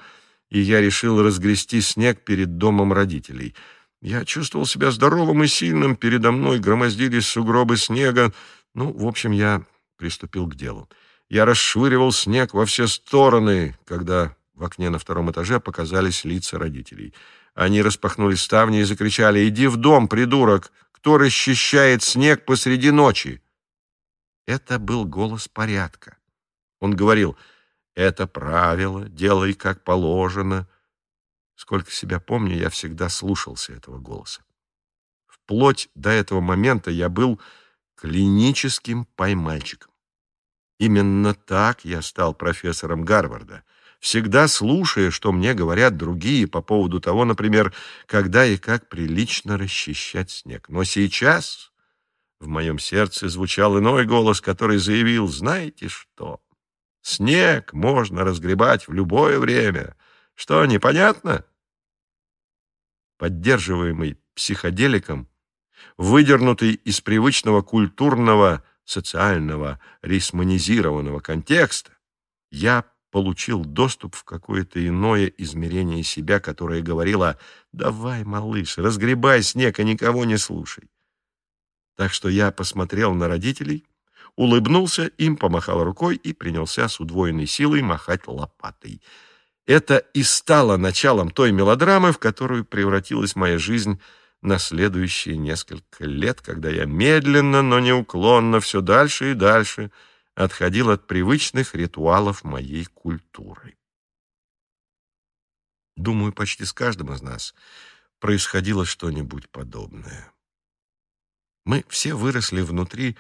и я решил разгрести снег перед домом родителей — я чувствовал себя здоровым и сильным, передо мной громоздились сугробы снега. Ну, в общем, я приступил к делу. Я расшвыривал снег во все стороны, когда в окне на втором этаже показались лица родителей. Они распахнули ставни и закричали «Иди в дом, придурок! Кто расчищает снег посреди ночи?» Это был голос порядка. Он говорил «Это правило, делай как положено». Сколько себя помню, я всегда слушался этого голоса. Вплоть до этого момента я был клиническим поймальчиком. Именно так я стал профессором Гарварда, всегда слушая, что мне говорят другие по поводу того, например, когда и как прилично расчищать снег. Но сейчас в моем сердце звучал иной голос, который заявил, знаете что, снег можно разгребать в любое время. Что, непонятно? Поддерживаемый психоделиком, выдернутый из привычного культурного, социального, рисманизированного контекста, я получил доступ в какое-то иное измерение себя, которое говорило «давай, малыш, разгребай снег и никого не слушай». Так что я посмотрел на родителей, улыбнулся, им помахал рукой и принялся с удвоенной силой махать лопатой – это и стало началом той мелодрамы, в которую превратилась моя жизнь на следующие несколько лет, когда я медленно, но неуклонно все дальше и дальше отходил от привычных ритуалов моей культуры. Думаю, почти с каждым из нас происходило что-нибудь подобное. Мы все выросли внутри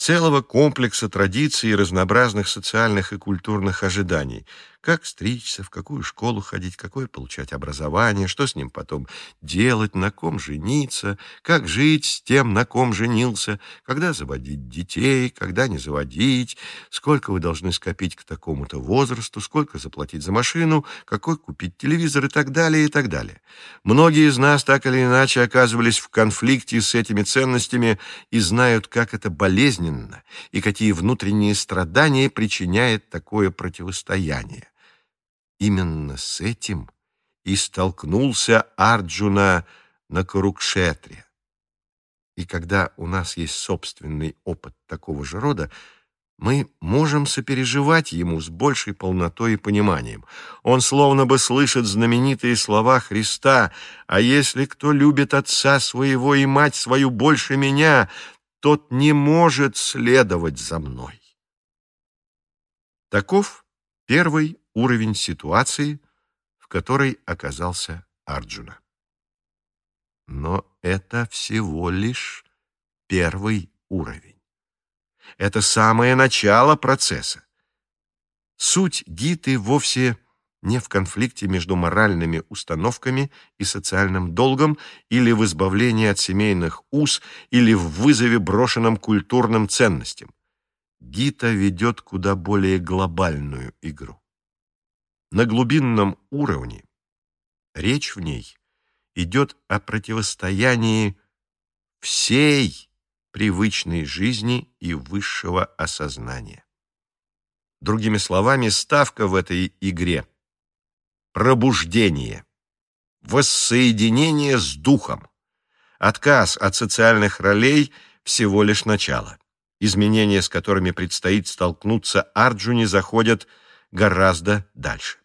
целого комплекса традиций и разнообразных социальных и культурных ожиданий, как стричься, в какую школу ходить, какое получать образование, что с ним потом делать, на ком жениться, как жить с тем, на ком женился, когда заводить детей, когда не заводить, сколько вы должны скопить к такому-то возрасту, сколько заплатить за машину, какой купить телевизор и так далее, и так далее. Многие из нас так или иначе оказывались в конфликте с этими ценностями и знают, как это болезненно и какие внутренние страдания причиняет такое противостояние. Именно с этим и столкнулся Арджуна на Карукшетре. И когда у нас есть собственный опыт такого же рода, мы можем сопереживать ему с большей полнотой и пониманием. Он словно бы слышит знаменитые слова Христа «А если кто любит отца своего и мать свою больше меня, тот не может следовать за мной. Таков первый уровень ситуации, в которой оказался Арджуна. Но это всего лишь первый уровень. Это самое начало процесса. Суть Гиты вовсе не в конфликте между моральными установками и социальным долгом или в избавлении от семейных уз или в вызове брошенным культурным ценностям. Гита ведет куда более глобальную игру. На глубинном уровне речь в ней идет о противостоянии всей привычной жизни и высшего осознания. Другими словами, ставка в этой игре – пробуждение, воссоединение с духом, отказ от социальных ролей – всего лишь начало. Изменения, с которыми предстоит столкнуться Арджуне, заходят гораздо дальше.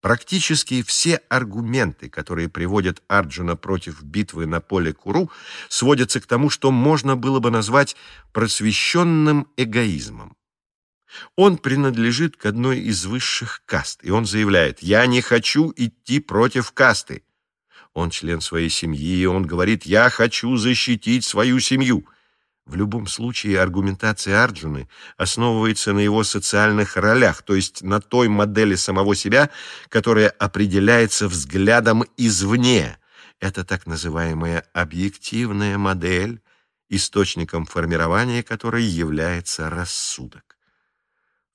Практически все аргументы, которые приводят Арджуна против битвы на поле Куру, сводятся к тому, что можно было бы назвать просвещенным эгоизмом. Он принадлежит к одной из высших каст, и он заявляет «Я не хочу идти против касты». Он член своей семьи, и он говорит «Я хочу защитить свою семью». В любом случае аргументация Арджуны основывается на его социальных ролях, то есть на той модели самого себя, которая определяется взглядом извне. Это так называемая объективная модель, источником формирования которой является рассудок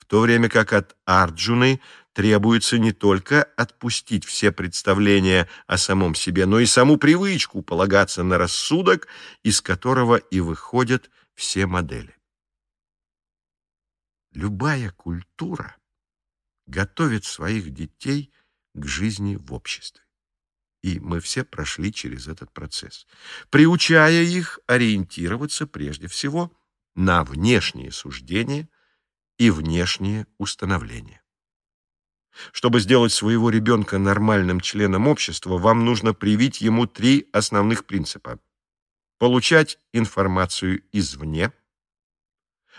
в то время как от Арджуны требуется не только отпустить все представления о самом себе, но и саму привычку полагаться на рассудок, из которого и выходят все модели. Любая культура готовит своих детей к жизни в обществе. И мы все прошли через этот процесс, приучая их ориентироваться прежде всего на внешние суждения, и внешние установления. Чтобы сделать своего ребенка нормальным членом общества, вам нужно привить ему три основных принципа. Получать информацию извне,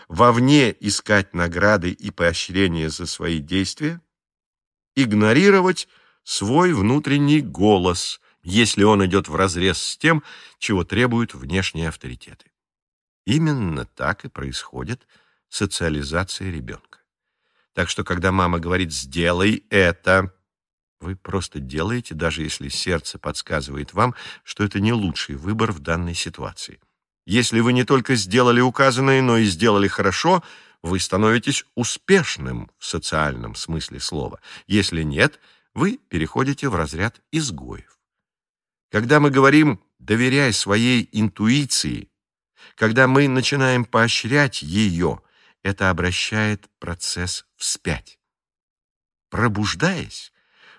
вовне искать награды и поощрения за свои действия, игнорировать свой внутренний голос, если он идет вразрез с тем, чего требуют внешние авторитеты. Именно так и происходит социализация ребенка. Так что, когда мама говорит «сделай это», вы просто делаете, даже если сердце подсказывает вам, что это не лучший выбор в данной ситуации. Если вы не только сделали указанное, но и сделали хорошо, вы становитесь успешным в социальном смысле слова. Если нет, вы переходите в разряд изгоев. Когда мы говорим «доверяй своей интуиции», когда мы начинаем поощрять ее, это обращает процесс вспять. Пробуждаясь,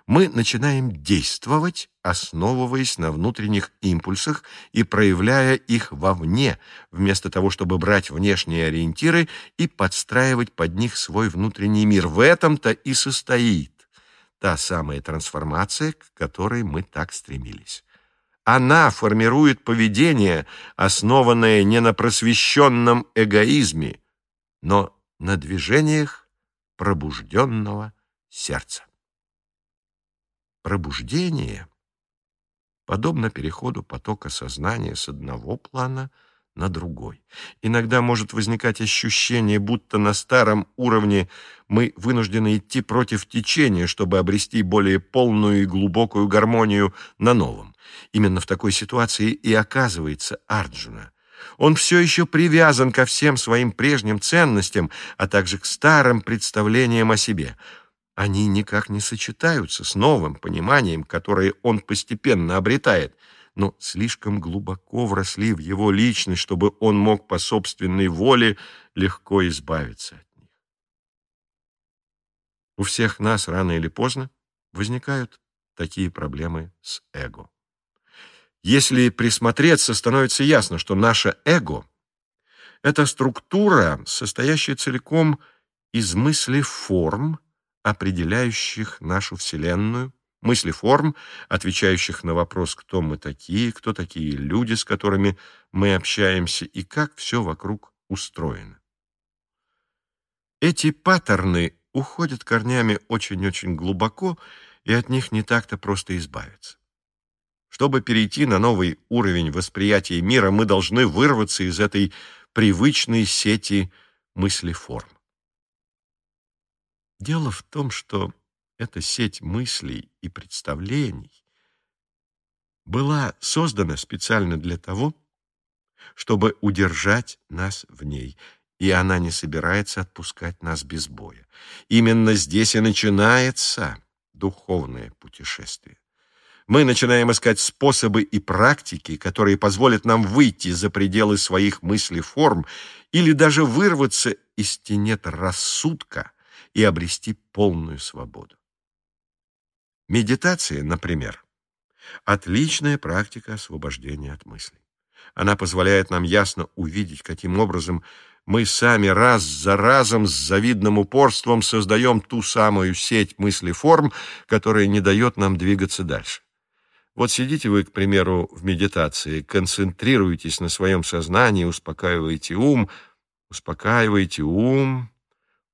мы начинаем действовать, основываясь на внутренних импульсах и проявляя их вовне, вместо того, чтобы брать внешние ориентиры и подстраивать под них свой внутренний мир. В этом-то и состоит та самая трансформация, к которой мы так стремились. Она формирует поведение, основанное не на просвещенном эгоизме, но на движениях пробужденного сердца. Пробуждение подобно переходу потока сознания с одного плана на другой. Иногда может возникать ощущение, будто на старом уровне мы вынуждены идти против течения, чтобы обрести более полную и глубокую гармонию на новом. Именно в такой ситуации и оказывается Арджуна. Он все еще привязан ко всем своим прежним ценностям, а также к старым представлениям о себе. Они никак не сочетаются с новым пониманием, которое он постепенно обретает, но слишком глубоко вросли в его личность, чтобы он мог по собственной воле легко избавиться от них. У всех нас рано или поздно возникают такие проблемы с эго. Если присмотреться, становится ясно, что наше эго — это структура, состоящая целиком из мыслей форм, определяющих нашу Вселенную, мыслеформ, отвечающих на вопрос, кто мы такие, кто такие люди, с которыми мы общаемся и как все вокруг устроено. Эти паттерны уходят корнями очень-очень глубоко, и от них не так-то просто избавиться. Чтобы перейти на новый уровень восприятия мира, мы должны вырваться из этой привычной сети мыслеформ. Дело в том, что эта сеть мыслей и представлений была создана специально для того, чтобы удержать нас в ней, и она не собирается отпускать нас без боя. Именно здесь и начинается духовное путешествие. Мы начинаем искать способы и практики, которые позволят нам выйти за пределы своих мыслей форм или даже вырваться из тенет рассудка и обрести полную свободу. Медитация, например, отличная практика освобождения от мыслей. Она позволяет нам ясно увидеть, каким образом мы сами раз за разом с завидным упорством создаем ту самую сеть мыслеформ, которая не дает нам двигаться дальше. Вот сидите вы, к примеру, в медитации, концентрируетесь на своем сознании, успокаиваете ум, успокаиваете ум,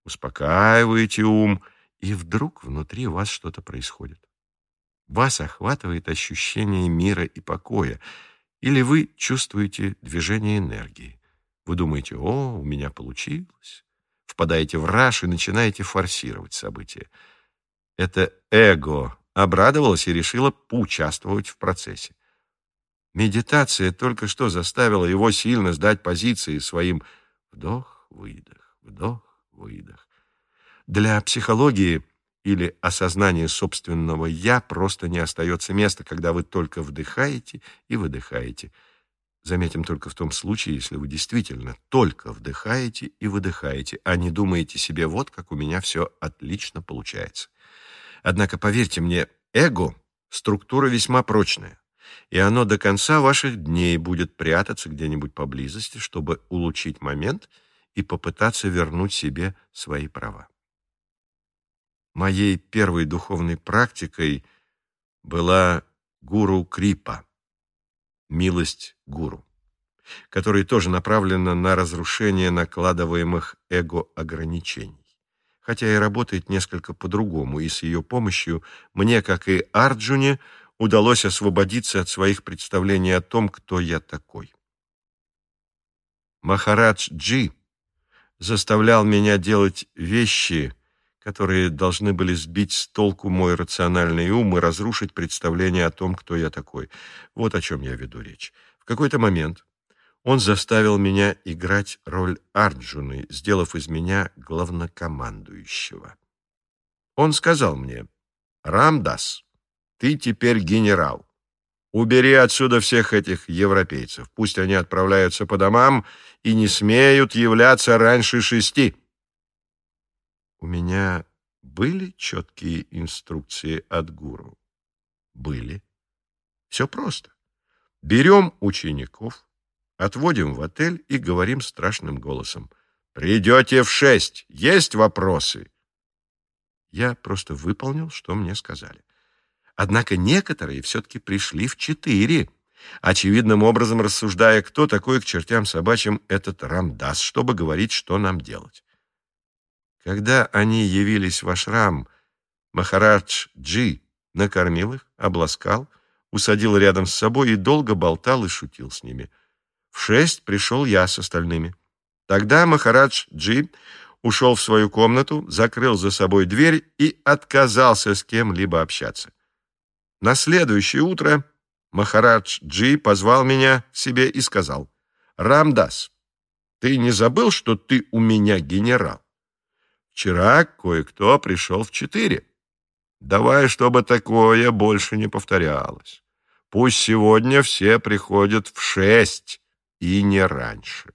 успокаиваете ум, и вдруг внутри вас что-то происходит. Вас охватывает ощущение мира и покоя, или вы чувствуете движение энергии. Вы думаете, о, у меня получилось. Впадаете в раж и начинаете форсировать события. Это эго обрадовалось и решило поучаствовать в процессе. Медитация только что заставила его сильно сдать позиции своим вдох-выдох, вдох-выдох. Для психологии или осознания собственного «я» просто не остается места, когда вы только вдыхаете и выдыхаете – Заметим только в том случае, если вы действительно только вдыхаете и выдыхаете, а не думаете себе «вот как у меня все отлично получается». Однако, поверьте мне, эго — структура весьма прочная, и оно до конца ваших дней будет прятаться где-нибудь поблизости, чтобы улучшить момент и попытаться вернуть себе свои права. Моей первой духовной практикой была гуру Крипа «Милость гуру», которая тоже направлена на разрушение накладываемых эго-ограничений. Хотя и работает несколько по-другому, и с ее помощью мне, как и Арджуне, удалось освободиться от своих представлений о том, кто я такой. Махарадж Джи заставлял меня делать вещи, которые должны были сбить с толку мой рациональный ум и разрушить представление о том, кто я такой. Вот о чем я веду речь. В какой-то момент он заставил меня играть роль Арджуны, сделав из меня главнокомандующего. Он сказал мне, «Рамдас, ты теперь генерал. Убери отсюда всех этих европейцев. Пусть они отправляются по домам и не смеют являться раньше шести». У меня были четкие инструкции от гуру? Были. Все просто. Берем учеников, отводим в отель и говорим страшным голосом. «Придете в шесть. Есть вопросы?» Я просто выполнил, что мне сказали. Однако некоторые все-таки пришли в четыре, очевидным образом рассуждая, кто такой к чертям собачьим этот Рамдас, чтобы говорить, что нам делать. Когда они явились в ашрам, Махарадж Джи накормил их, обласкал, усадил рядом с собой и долго болтал и шутил с ними. В шесть пришел я с остальными. Тогда Махарадж Джи ушел в свою комнату, закрыл за собой дверь и отказался с кем-либо общаться. На следующее утро Махарадж Джи позвал меня к себе и сказал, «Рамдас, ты не забыл, что ты у меня генерал?» Вчера кое-кто пришел в четыре. Давай, чтобы такое больше не повторялось. Пусть сегодня все приходят в шесть и не раньше.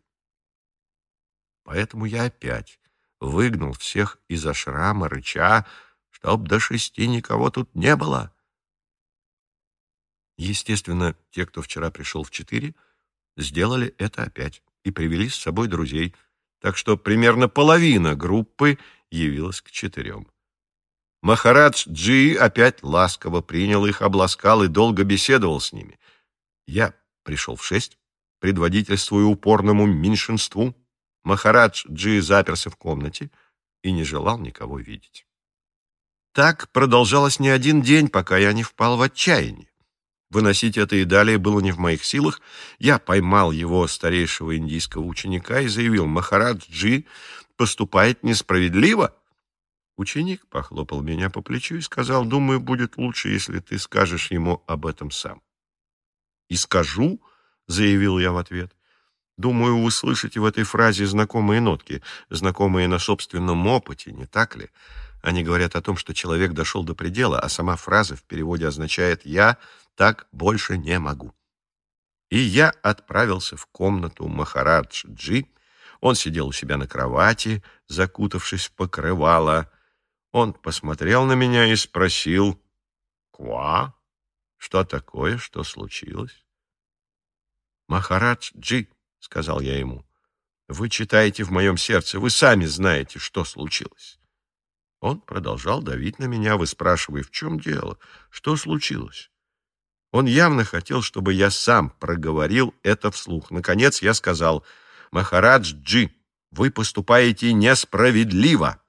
Поэтому я опять выгнал всех из-за шрама, рыча, чтоб до шести никого тут не было. Естественно, те, кто вчера пришел в четыре, сделали это опять и привели с собой друзей — так что примерно половина группы явилась к четырем. Махарадж Джи опять ласково принял их, обласкал и долго беседовал с ними. Я пришел в шесть, предводительствуя упорному меньшинству. Махарадж Джи заперся в комнате и не желал никого видеть. Так продолжалось не один день, пока я не впал в отчаяние. Выносить это и далее было не в моих силах. Я поймал его, старейшего индийского ученика, и заявил, «Махарадж Джи поступает несправедливо». Ученик похлопал меня по плечу и сказал, «Думаю, будет лучше, если ты скажешь ему об этом сам». «И скажу», — заявил я в ответ. «Думаю, вы слышите в этой фразе знакомые нотки, знакомые на собственном опыте, не так ли?» Они говорят о том, что человек дошел до предела, а сама фраза в переводе означает «я так больше не могу». И я отправился в комнату Махарадж Джи. Он сидел у себя на кровати, закутавшись в покрывало. Он посмотрел на меня и спросил «Ква? Что такое? Что случилось?» «Махарадж Джи», — сказал я ему, — «вы читаете в моем сердце, вы сами знаете, что случилось». Он продолжал давить на меня, выспрашивая, в чем дело, что случилось. Он явно хотел, чтобы я сам проговорил это вслух. Наконец я сказал, «Махарадж Джи, вы поступаете несправедливо!»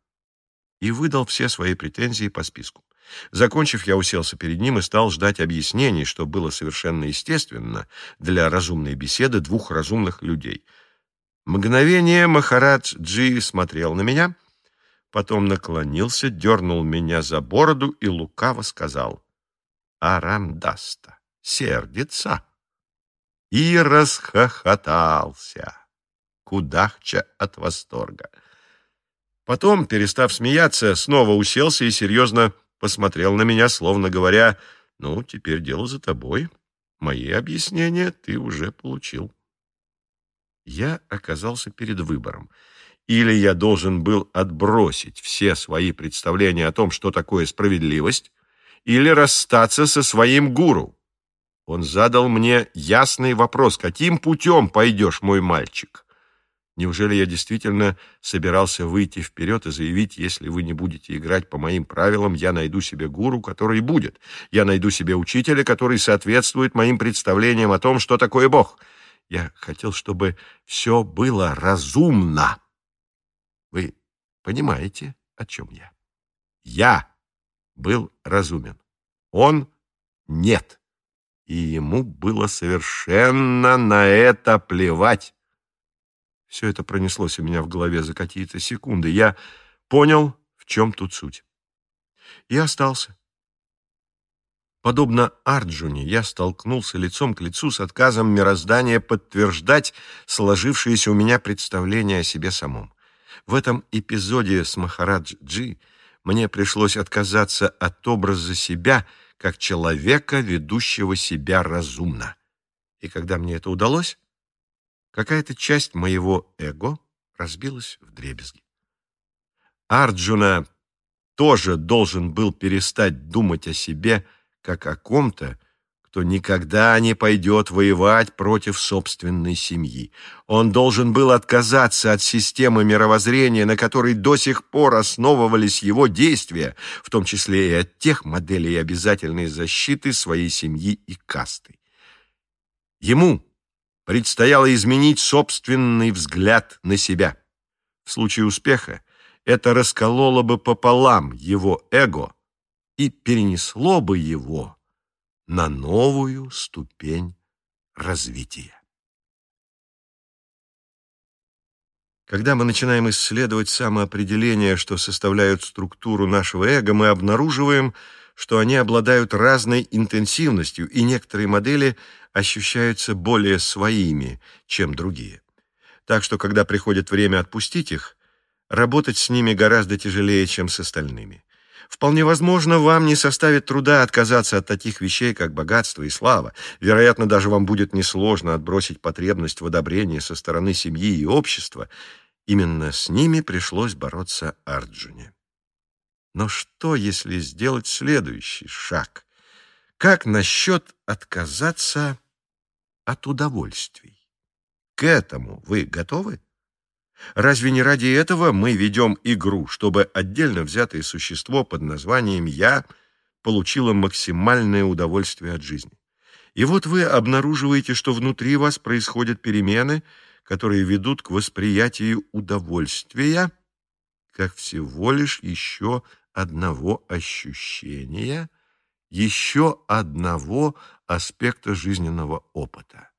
И выдал все свои претензии по списку. Закончив, я уселся перед ним и стал ждать объяснений, что было совершенно естественно для разумной беседы двух разумных людей. Мгновение Махарадж Джи смотрел на меня — потом наклонился, дернул меня за бороду и лукаво сказал «Арамдаста сердится» и расхохотался, кудахча от восторга. Потом, перестав смеяться, снова уселся и серьезно посмотрел на меня, словно говоря, «Ну, теперь дело за тобой. Мои объяснения ты уже получил». Я оказался перед выбором — или я должен был отбросить все свои представления о том, что такое справедливость, или расстаться со своим гуру. Он задал мне ясный вопрос, каким путем пойдешь, мой мальчик? Неужели я действительно собирался выйти вперед и заявить, если вы не будете играть по моим правилам, я найду себе гуру, который будет. Я найду себе учителя, который соответствует моим представлениям о том, что такое Бог. Я хотел, чтобы все было разумно. Вы понимаете, о чем я? Я был разумен. Он нет. И ему было совершенно на это плевать. Все это пронеслось у меня в голове за какие-то секунды. Я понял, в чем тут суть. И остался. Подобно Арджуне, я столкнулся лицом к лицу с отказом мироздания подтверждать сложившееся у меня представление о себе самом. В этом эпизоде с Махарадж-Джи мне пришлось отказаться от образа себя как человека, ведущего себя разумно. И когда мне это удалось, какая-то часть моего эго разбилась в дребезги. Арджуна тоже должен был перестать думать о себе как о ком-то, кто никогда не пойдет воевать против собственной семьи. Он должен был отказаться от системы мировоззрения, на которой до сих пор основывались его действия, в том числе и от тех моделей обязательной защиты своей семьи и касты. Ему предстояло изменить собственный взгляд на себя. В случае успеха это раскололо бы пополам его эго и перенесло бы его на новую ступень развития. Когда мы начинаем исследовать самоопределения, что составляют структуру нашего эго, мы обнаруживаем, что они обладают разной интенсивностью, и некоторые модели ощущаются более своими, чем другие. Так что, когда приходит время отпустить их, работать с ними гораздо тяжелее, чем с остальными. Вполне возможно, вам не составит труда отказаться от таких вещей, как богатство и слава. Вероятно, даже вам будет несложно отбросить потребность в одобрении со стороны семьи и общества. Именно с ними пришлось бороться Арджуне. Но что, если сделать следующий шаг? Как насчет отказаться от удовольствий? К этому вы готовы? Разве не ради этого мы ведем игру, чтобы отдельно взятое существо под названием «я» получило максимальное удовольствие от жизни? И вот вы обнаруживаете, что внутри вас происходят перемены, которые ведут к восприятию удовольствия как всего лишь еще одного ощущения, еще одного аспекта жизненного опыта.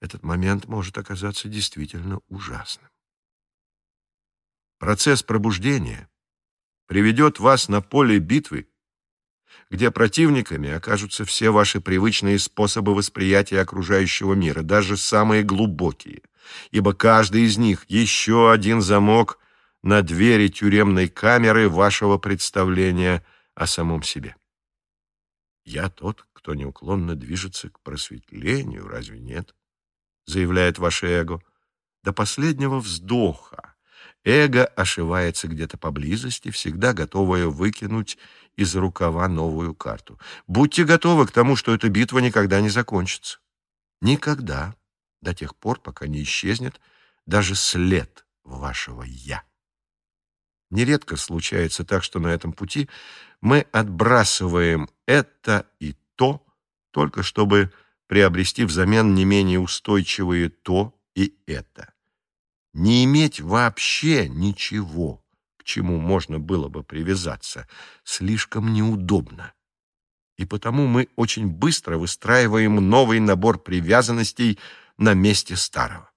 Этот момент может оказаться действительно ужасным. Процесс пробуждения приведет вас на поле битвы, где противниками окажутся все ваши привычные способы восприятия окружающего мира, даже самые глубокие, ибо каждый из них еще один замок на двери тюремной камеры вашего представления о самом себе. Я тот, кто неуклонно движется к просветлению, разве нет? Заявляет ваше эго. До последнего вздоха Эго ошивается где-то поблизости, всегда готовое выкинуть из рукава новую карту. Будьте готовы к тому, что эта битва никогда не закончится. Никогда, до тех пор, пока не исчезнет даже след вашего «я». Нередко случается так, что на этом пути мы отбрасываем это и то, только чтобы приобрести взамен не менее устойчивые то и это не иметь вообще ничего, к чему можно было бы привязаться, слишком неудобно. И потому мы очень быстро выстраиваем новый набор привязанностей на месте старого.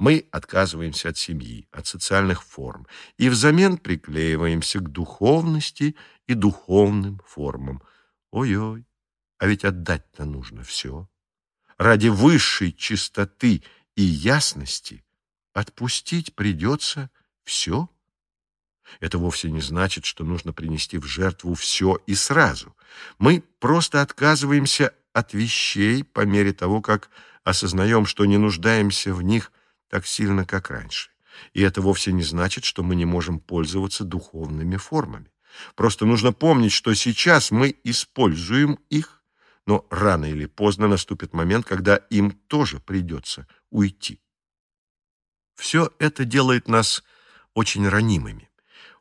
Мы отказываемся от семьи, от социальных форм и взамен приклеиваемся к духовности и духовным формам. Ой-ой, а ведь отдать-то нужно все. Ради высшей чистоты и ясности – Отпустить придется все. Это вовсе не значит, что нужно принести в жертву все и сразу. Мы просто отказываемся от вещей по мере того, как осознаем, что не нуждаемся в них так сильно, как раньше. И это вовсе не значит, что мы не можем пользоваться духовными формами. Просто нужно помнить, что сейчас мы используем их, но рано или поздно наступит момент, когда им тоже придется уйти. Все это делает нас очень ранимыми.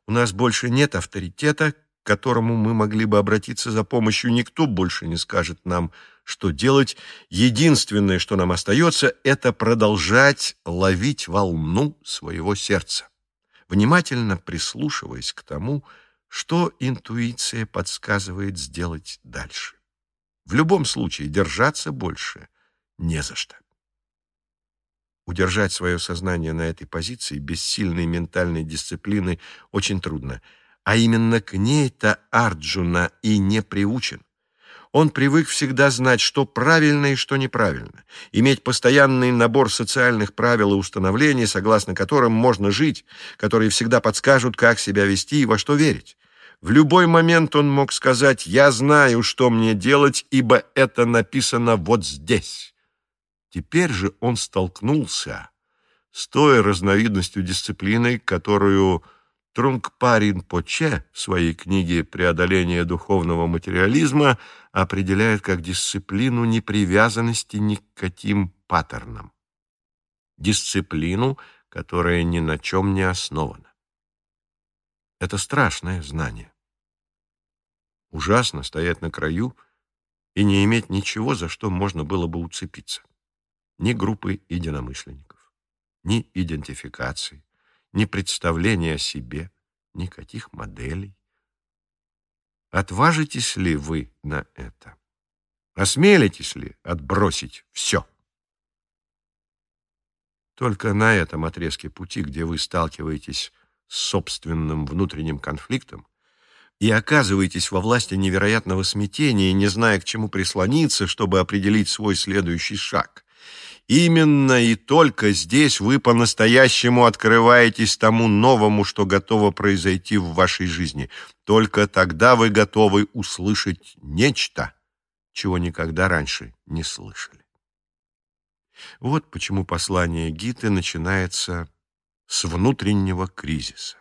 У нас больше нет авторитета, к которому мы могли бы обратиться за помощью. Никто больше не скажет нам, что делать. Единственное, что нам остается, это продолжать ловить волну своего сердца, внимательно прислушиваясь к тому, что интуиция подсказывает сделать дальше. В любом случае держаться больше не за что. Удержать свое сознание на этой позиции без сильной ментальной дисциплины очень трудно. А именно к ней-то Арджуна и не приучен. Он привык всегда знать, что правильно и что неправильно, иметь постоянный набор социальных правил и установлений, согласно которым можно жить, которые всегда подскажут, как себя вести и во что верить. В любой момент он мог сказать «Я знаю, что мне делать, ибо это написано вот здесь». Теперь же он столкнулся с той разновидностью дисциплины, которую Трунгпарин Поче в своей книге «Преодоление духовного материализма» определяет как дисциплину непривязанности ни к каким паттернам. Дисциплину, которая ни на чем не основана. Это страшное знание. Ужасно стоять на краю и не иметь ничего, за что можно было бы уцепиться ни группы единомышленников, ни идентификации, ни представления о себе, никаких моделей. Отважитесь ли вы на это? Осмелитесь ли отбросить все? Только на этом отрезке пути, где вы сталкиваетесь с собственным внутренним конфликтом и оказываетесь во власти невероятного смятения, не зная, к чему прислониться, чтобы определить свой следующий шаг, Именно и только здесь вы по-настоящему открываетесь тому новому, что готово произойти в вашей жизни. Только тогда вы готовы услышать нечто, чего никогда раньше не слышали. Вот почему послание Гиты начинается с внутреннего кризиса.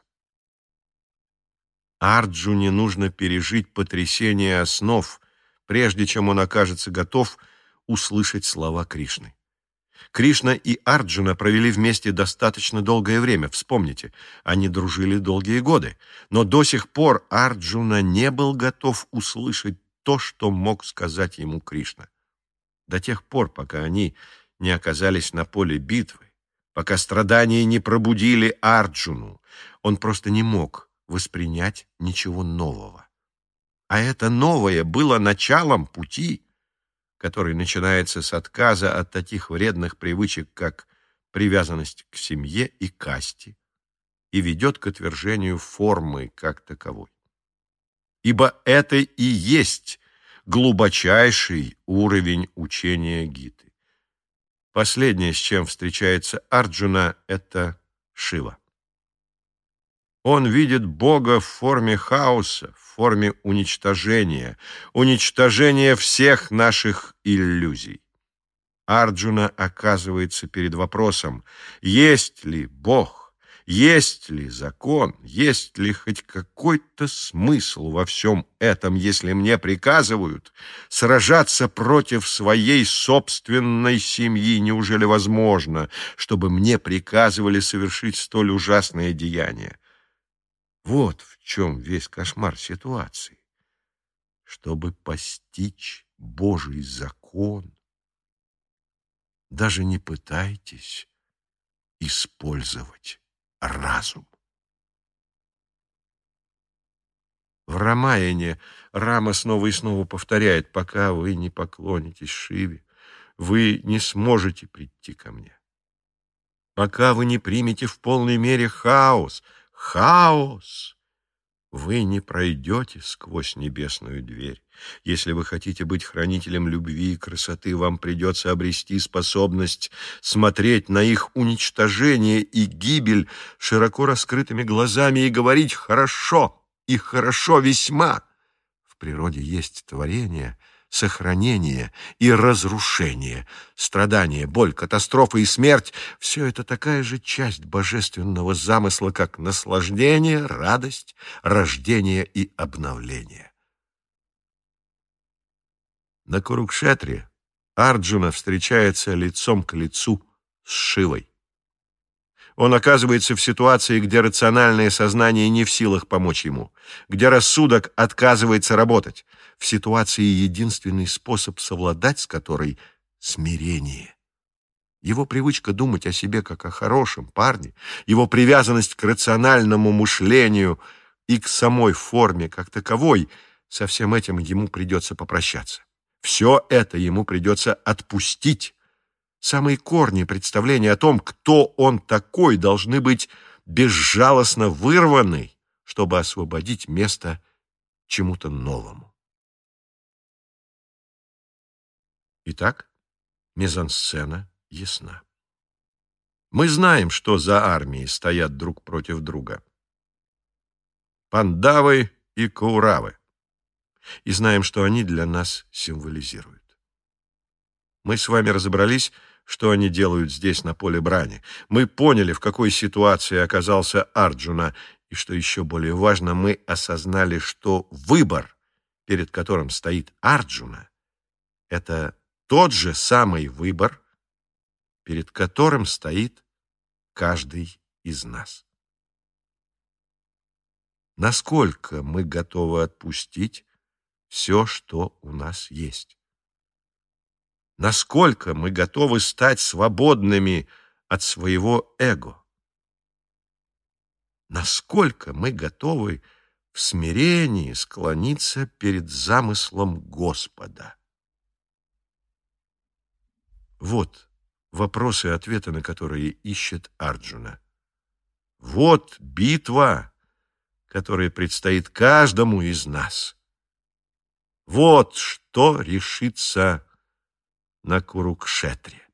Арджуне нужно пережить потрясение основ, прежде чем он окажется готов услышать слова Кришны. Кришна и Арджуна провели вместе достаточно долгое время. Вспомните, они дружили долгие годы. Но до сих пор Арджуна не был готов услышать то, что мог сказать ему Кришна. До тех пор, пока они не оказались на поле битвы, пока страдания не пробудили Арджуну, он просто не мог воспринять ничего нового. А это новое было началом пути, который начинается с отказа от таких вредных привычек, как привязанность к семье и касте, и ведет к отвержению формы как таковой. Ибо это и есть глубочайший уровень учения Гиты. Последнее, с чем встречается Арджуна, это Шива. Он видит Бога в форме хаоса, в форме уничтожения, уничтожения всех наших иллюзий. Арджуна оказывается перед вопросом, есть ли Бог, есть ли закон, есть ли хоть какой-то смысл во всем этом, если мне приказывают сражаться против своей собственной семьи? Неужели возможно, чтобы мне приказывали совершить столь ужасное деяние? Вот в чем весь кошмар ситуации. Чтобы постичь Божий закон, даже не пытайтесь использовать разум. В Рамаяне Рама снова и снова повторяет, пока вы не поклонитесь Шиве, вы не сможете прийти ко мне. Пока вы не примете в полной мере хаос — Хаос! Вы не пройдете сквозь небесную дверь. Если вы хотите быть хранителем любви и красоты, вам придется обрести способность смотреть на их уничтожение и гибель широко раскрытыми глазами и говорить «хорошо» и «хорошо весьма». В природе есть творение — сохранение и разрушение, страдания, боль, катастрофа и смерть — все это такая же часть божественного замысла, как наслаждение, радость, рождение и обновление. На Курукшетре Арджуна встречается лицом к лицу с Шивой. Он оказывается в ситуации, где рациональное сознание не в силах помочь ему, где рассудок отказывается работать, в ситуации единственный способ совладать с которой — смирение. Его привычка думать о себе как о хорошем парне, его привязанность к рациональному мышлению и к самой форме как таковой, со всем этим ему придется попрощаться. Все это ему придется отпустить, Самые корни представления о том, кто он такой, должны быть безжалостно вырваны, чтобы освободить место чему-то новому. Итак, мизансцена ясна. Мы знаем, что за армии стоят друг против друга. Пандавы и Кауравы. И знаем, что они для нас символизируют. Мы с вами разобрались, что они делают здесь, на поле брани. Мы поняли, в какой ситуации оказался Арджуна, и, что еще более важно, мы осознали, что выбор, перед которым стоит Арджуна, это тот же самый выбор, перед которым стоит каждый из нас. Насколько мы готовы отпустить все, что у нас есть? Насколько мы готовы стать свободными от своего эго. Насколько мы готовы в смирении склониться перед замыслом Господа. Вот вопросы и ответы, на которые ищет Арджуна. Вот битва, которая предстоит каждому из нас. Вот что решится на Курукшетре.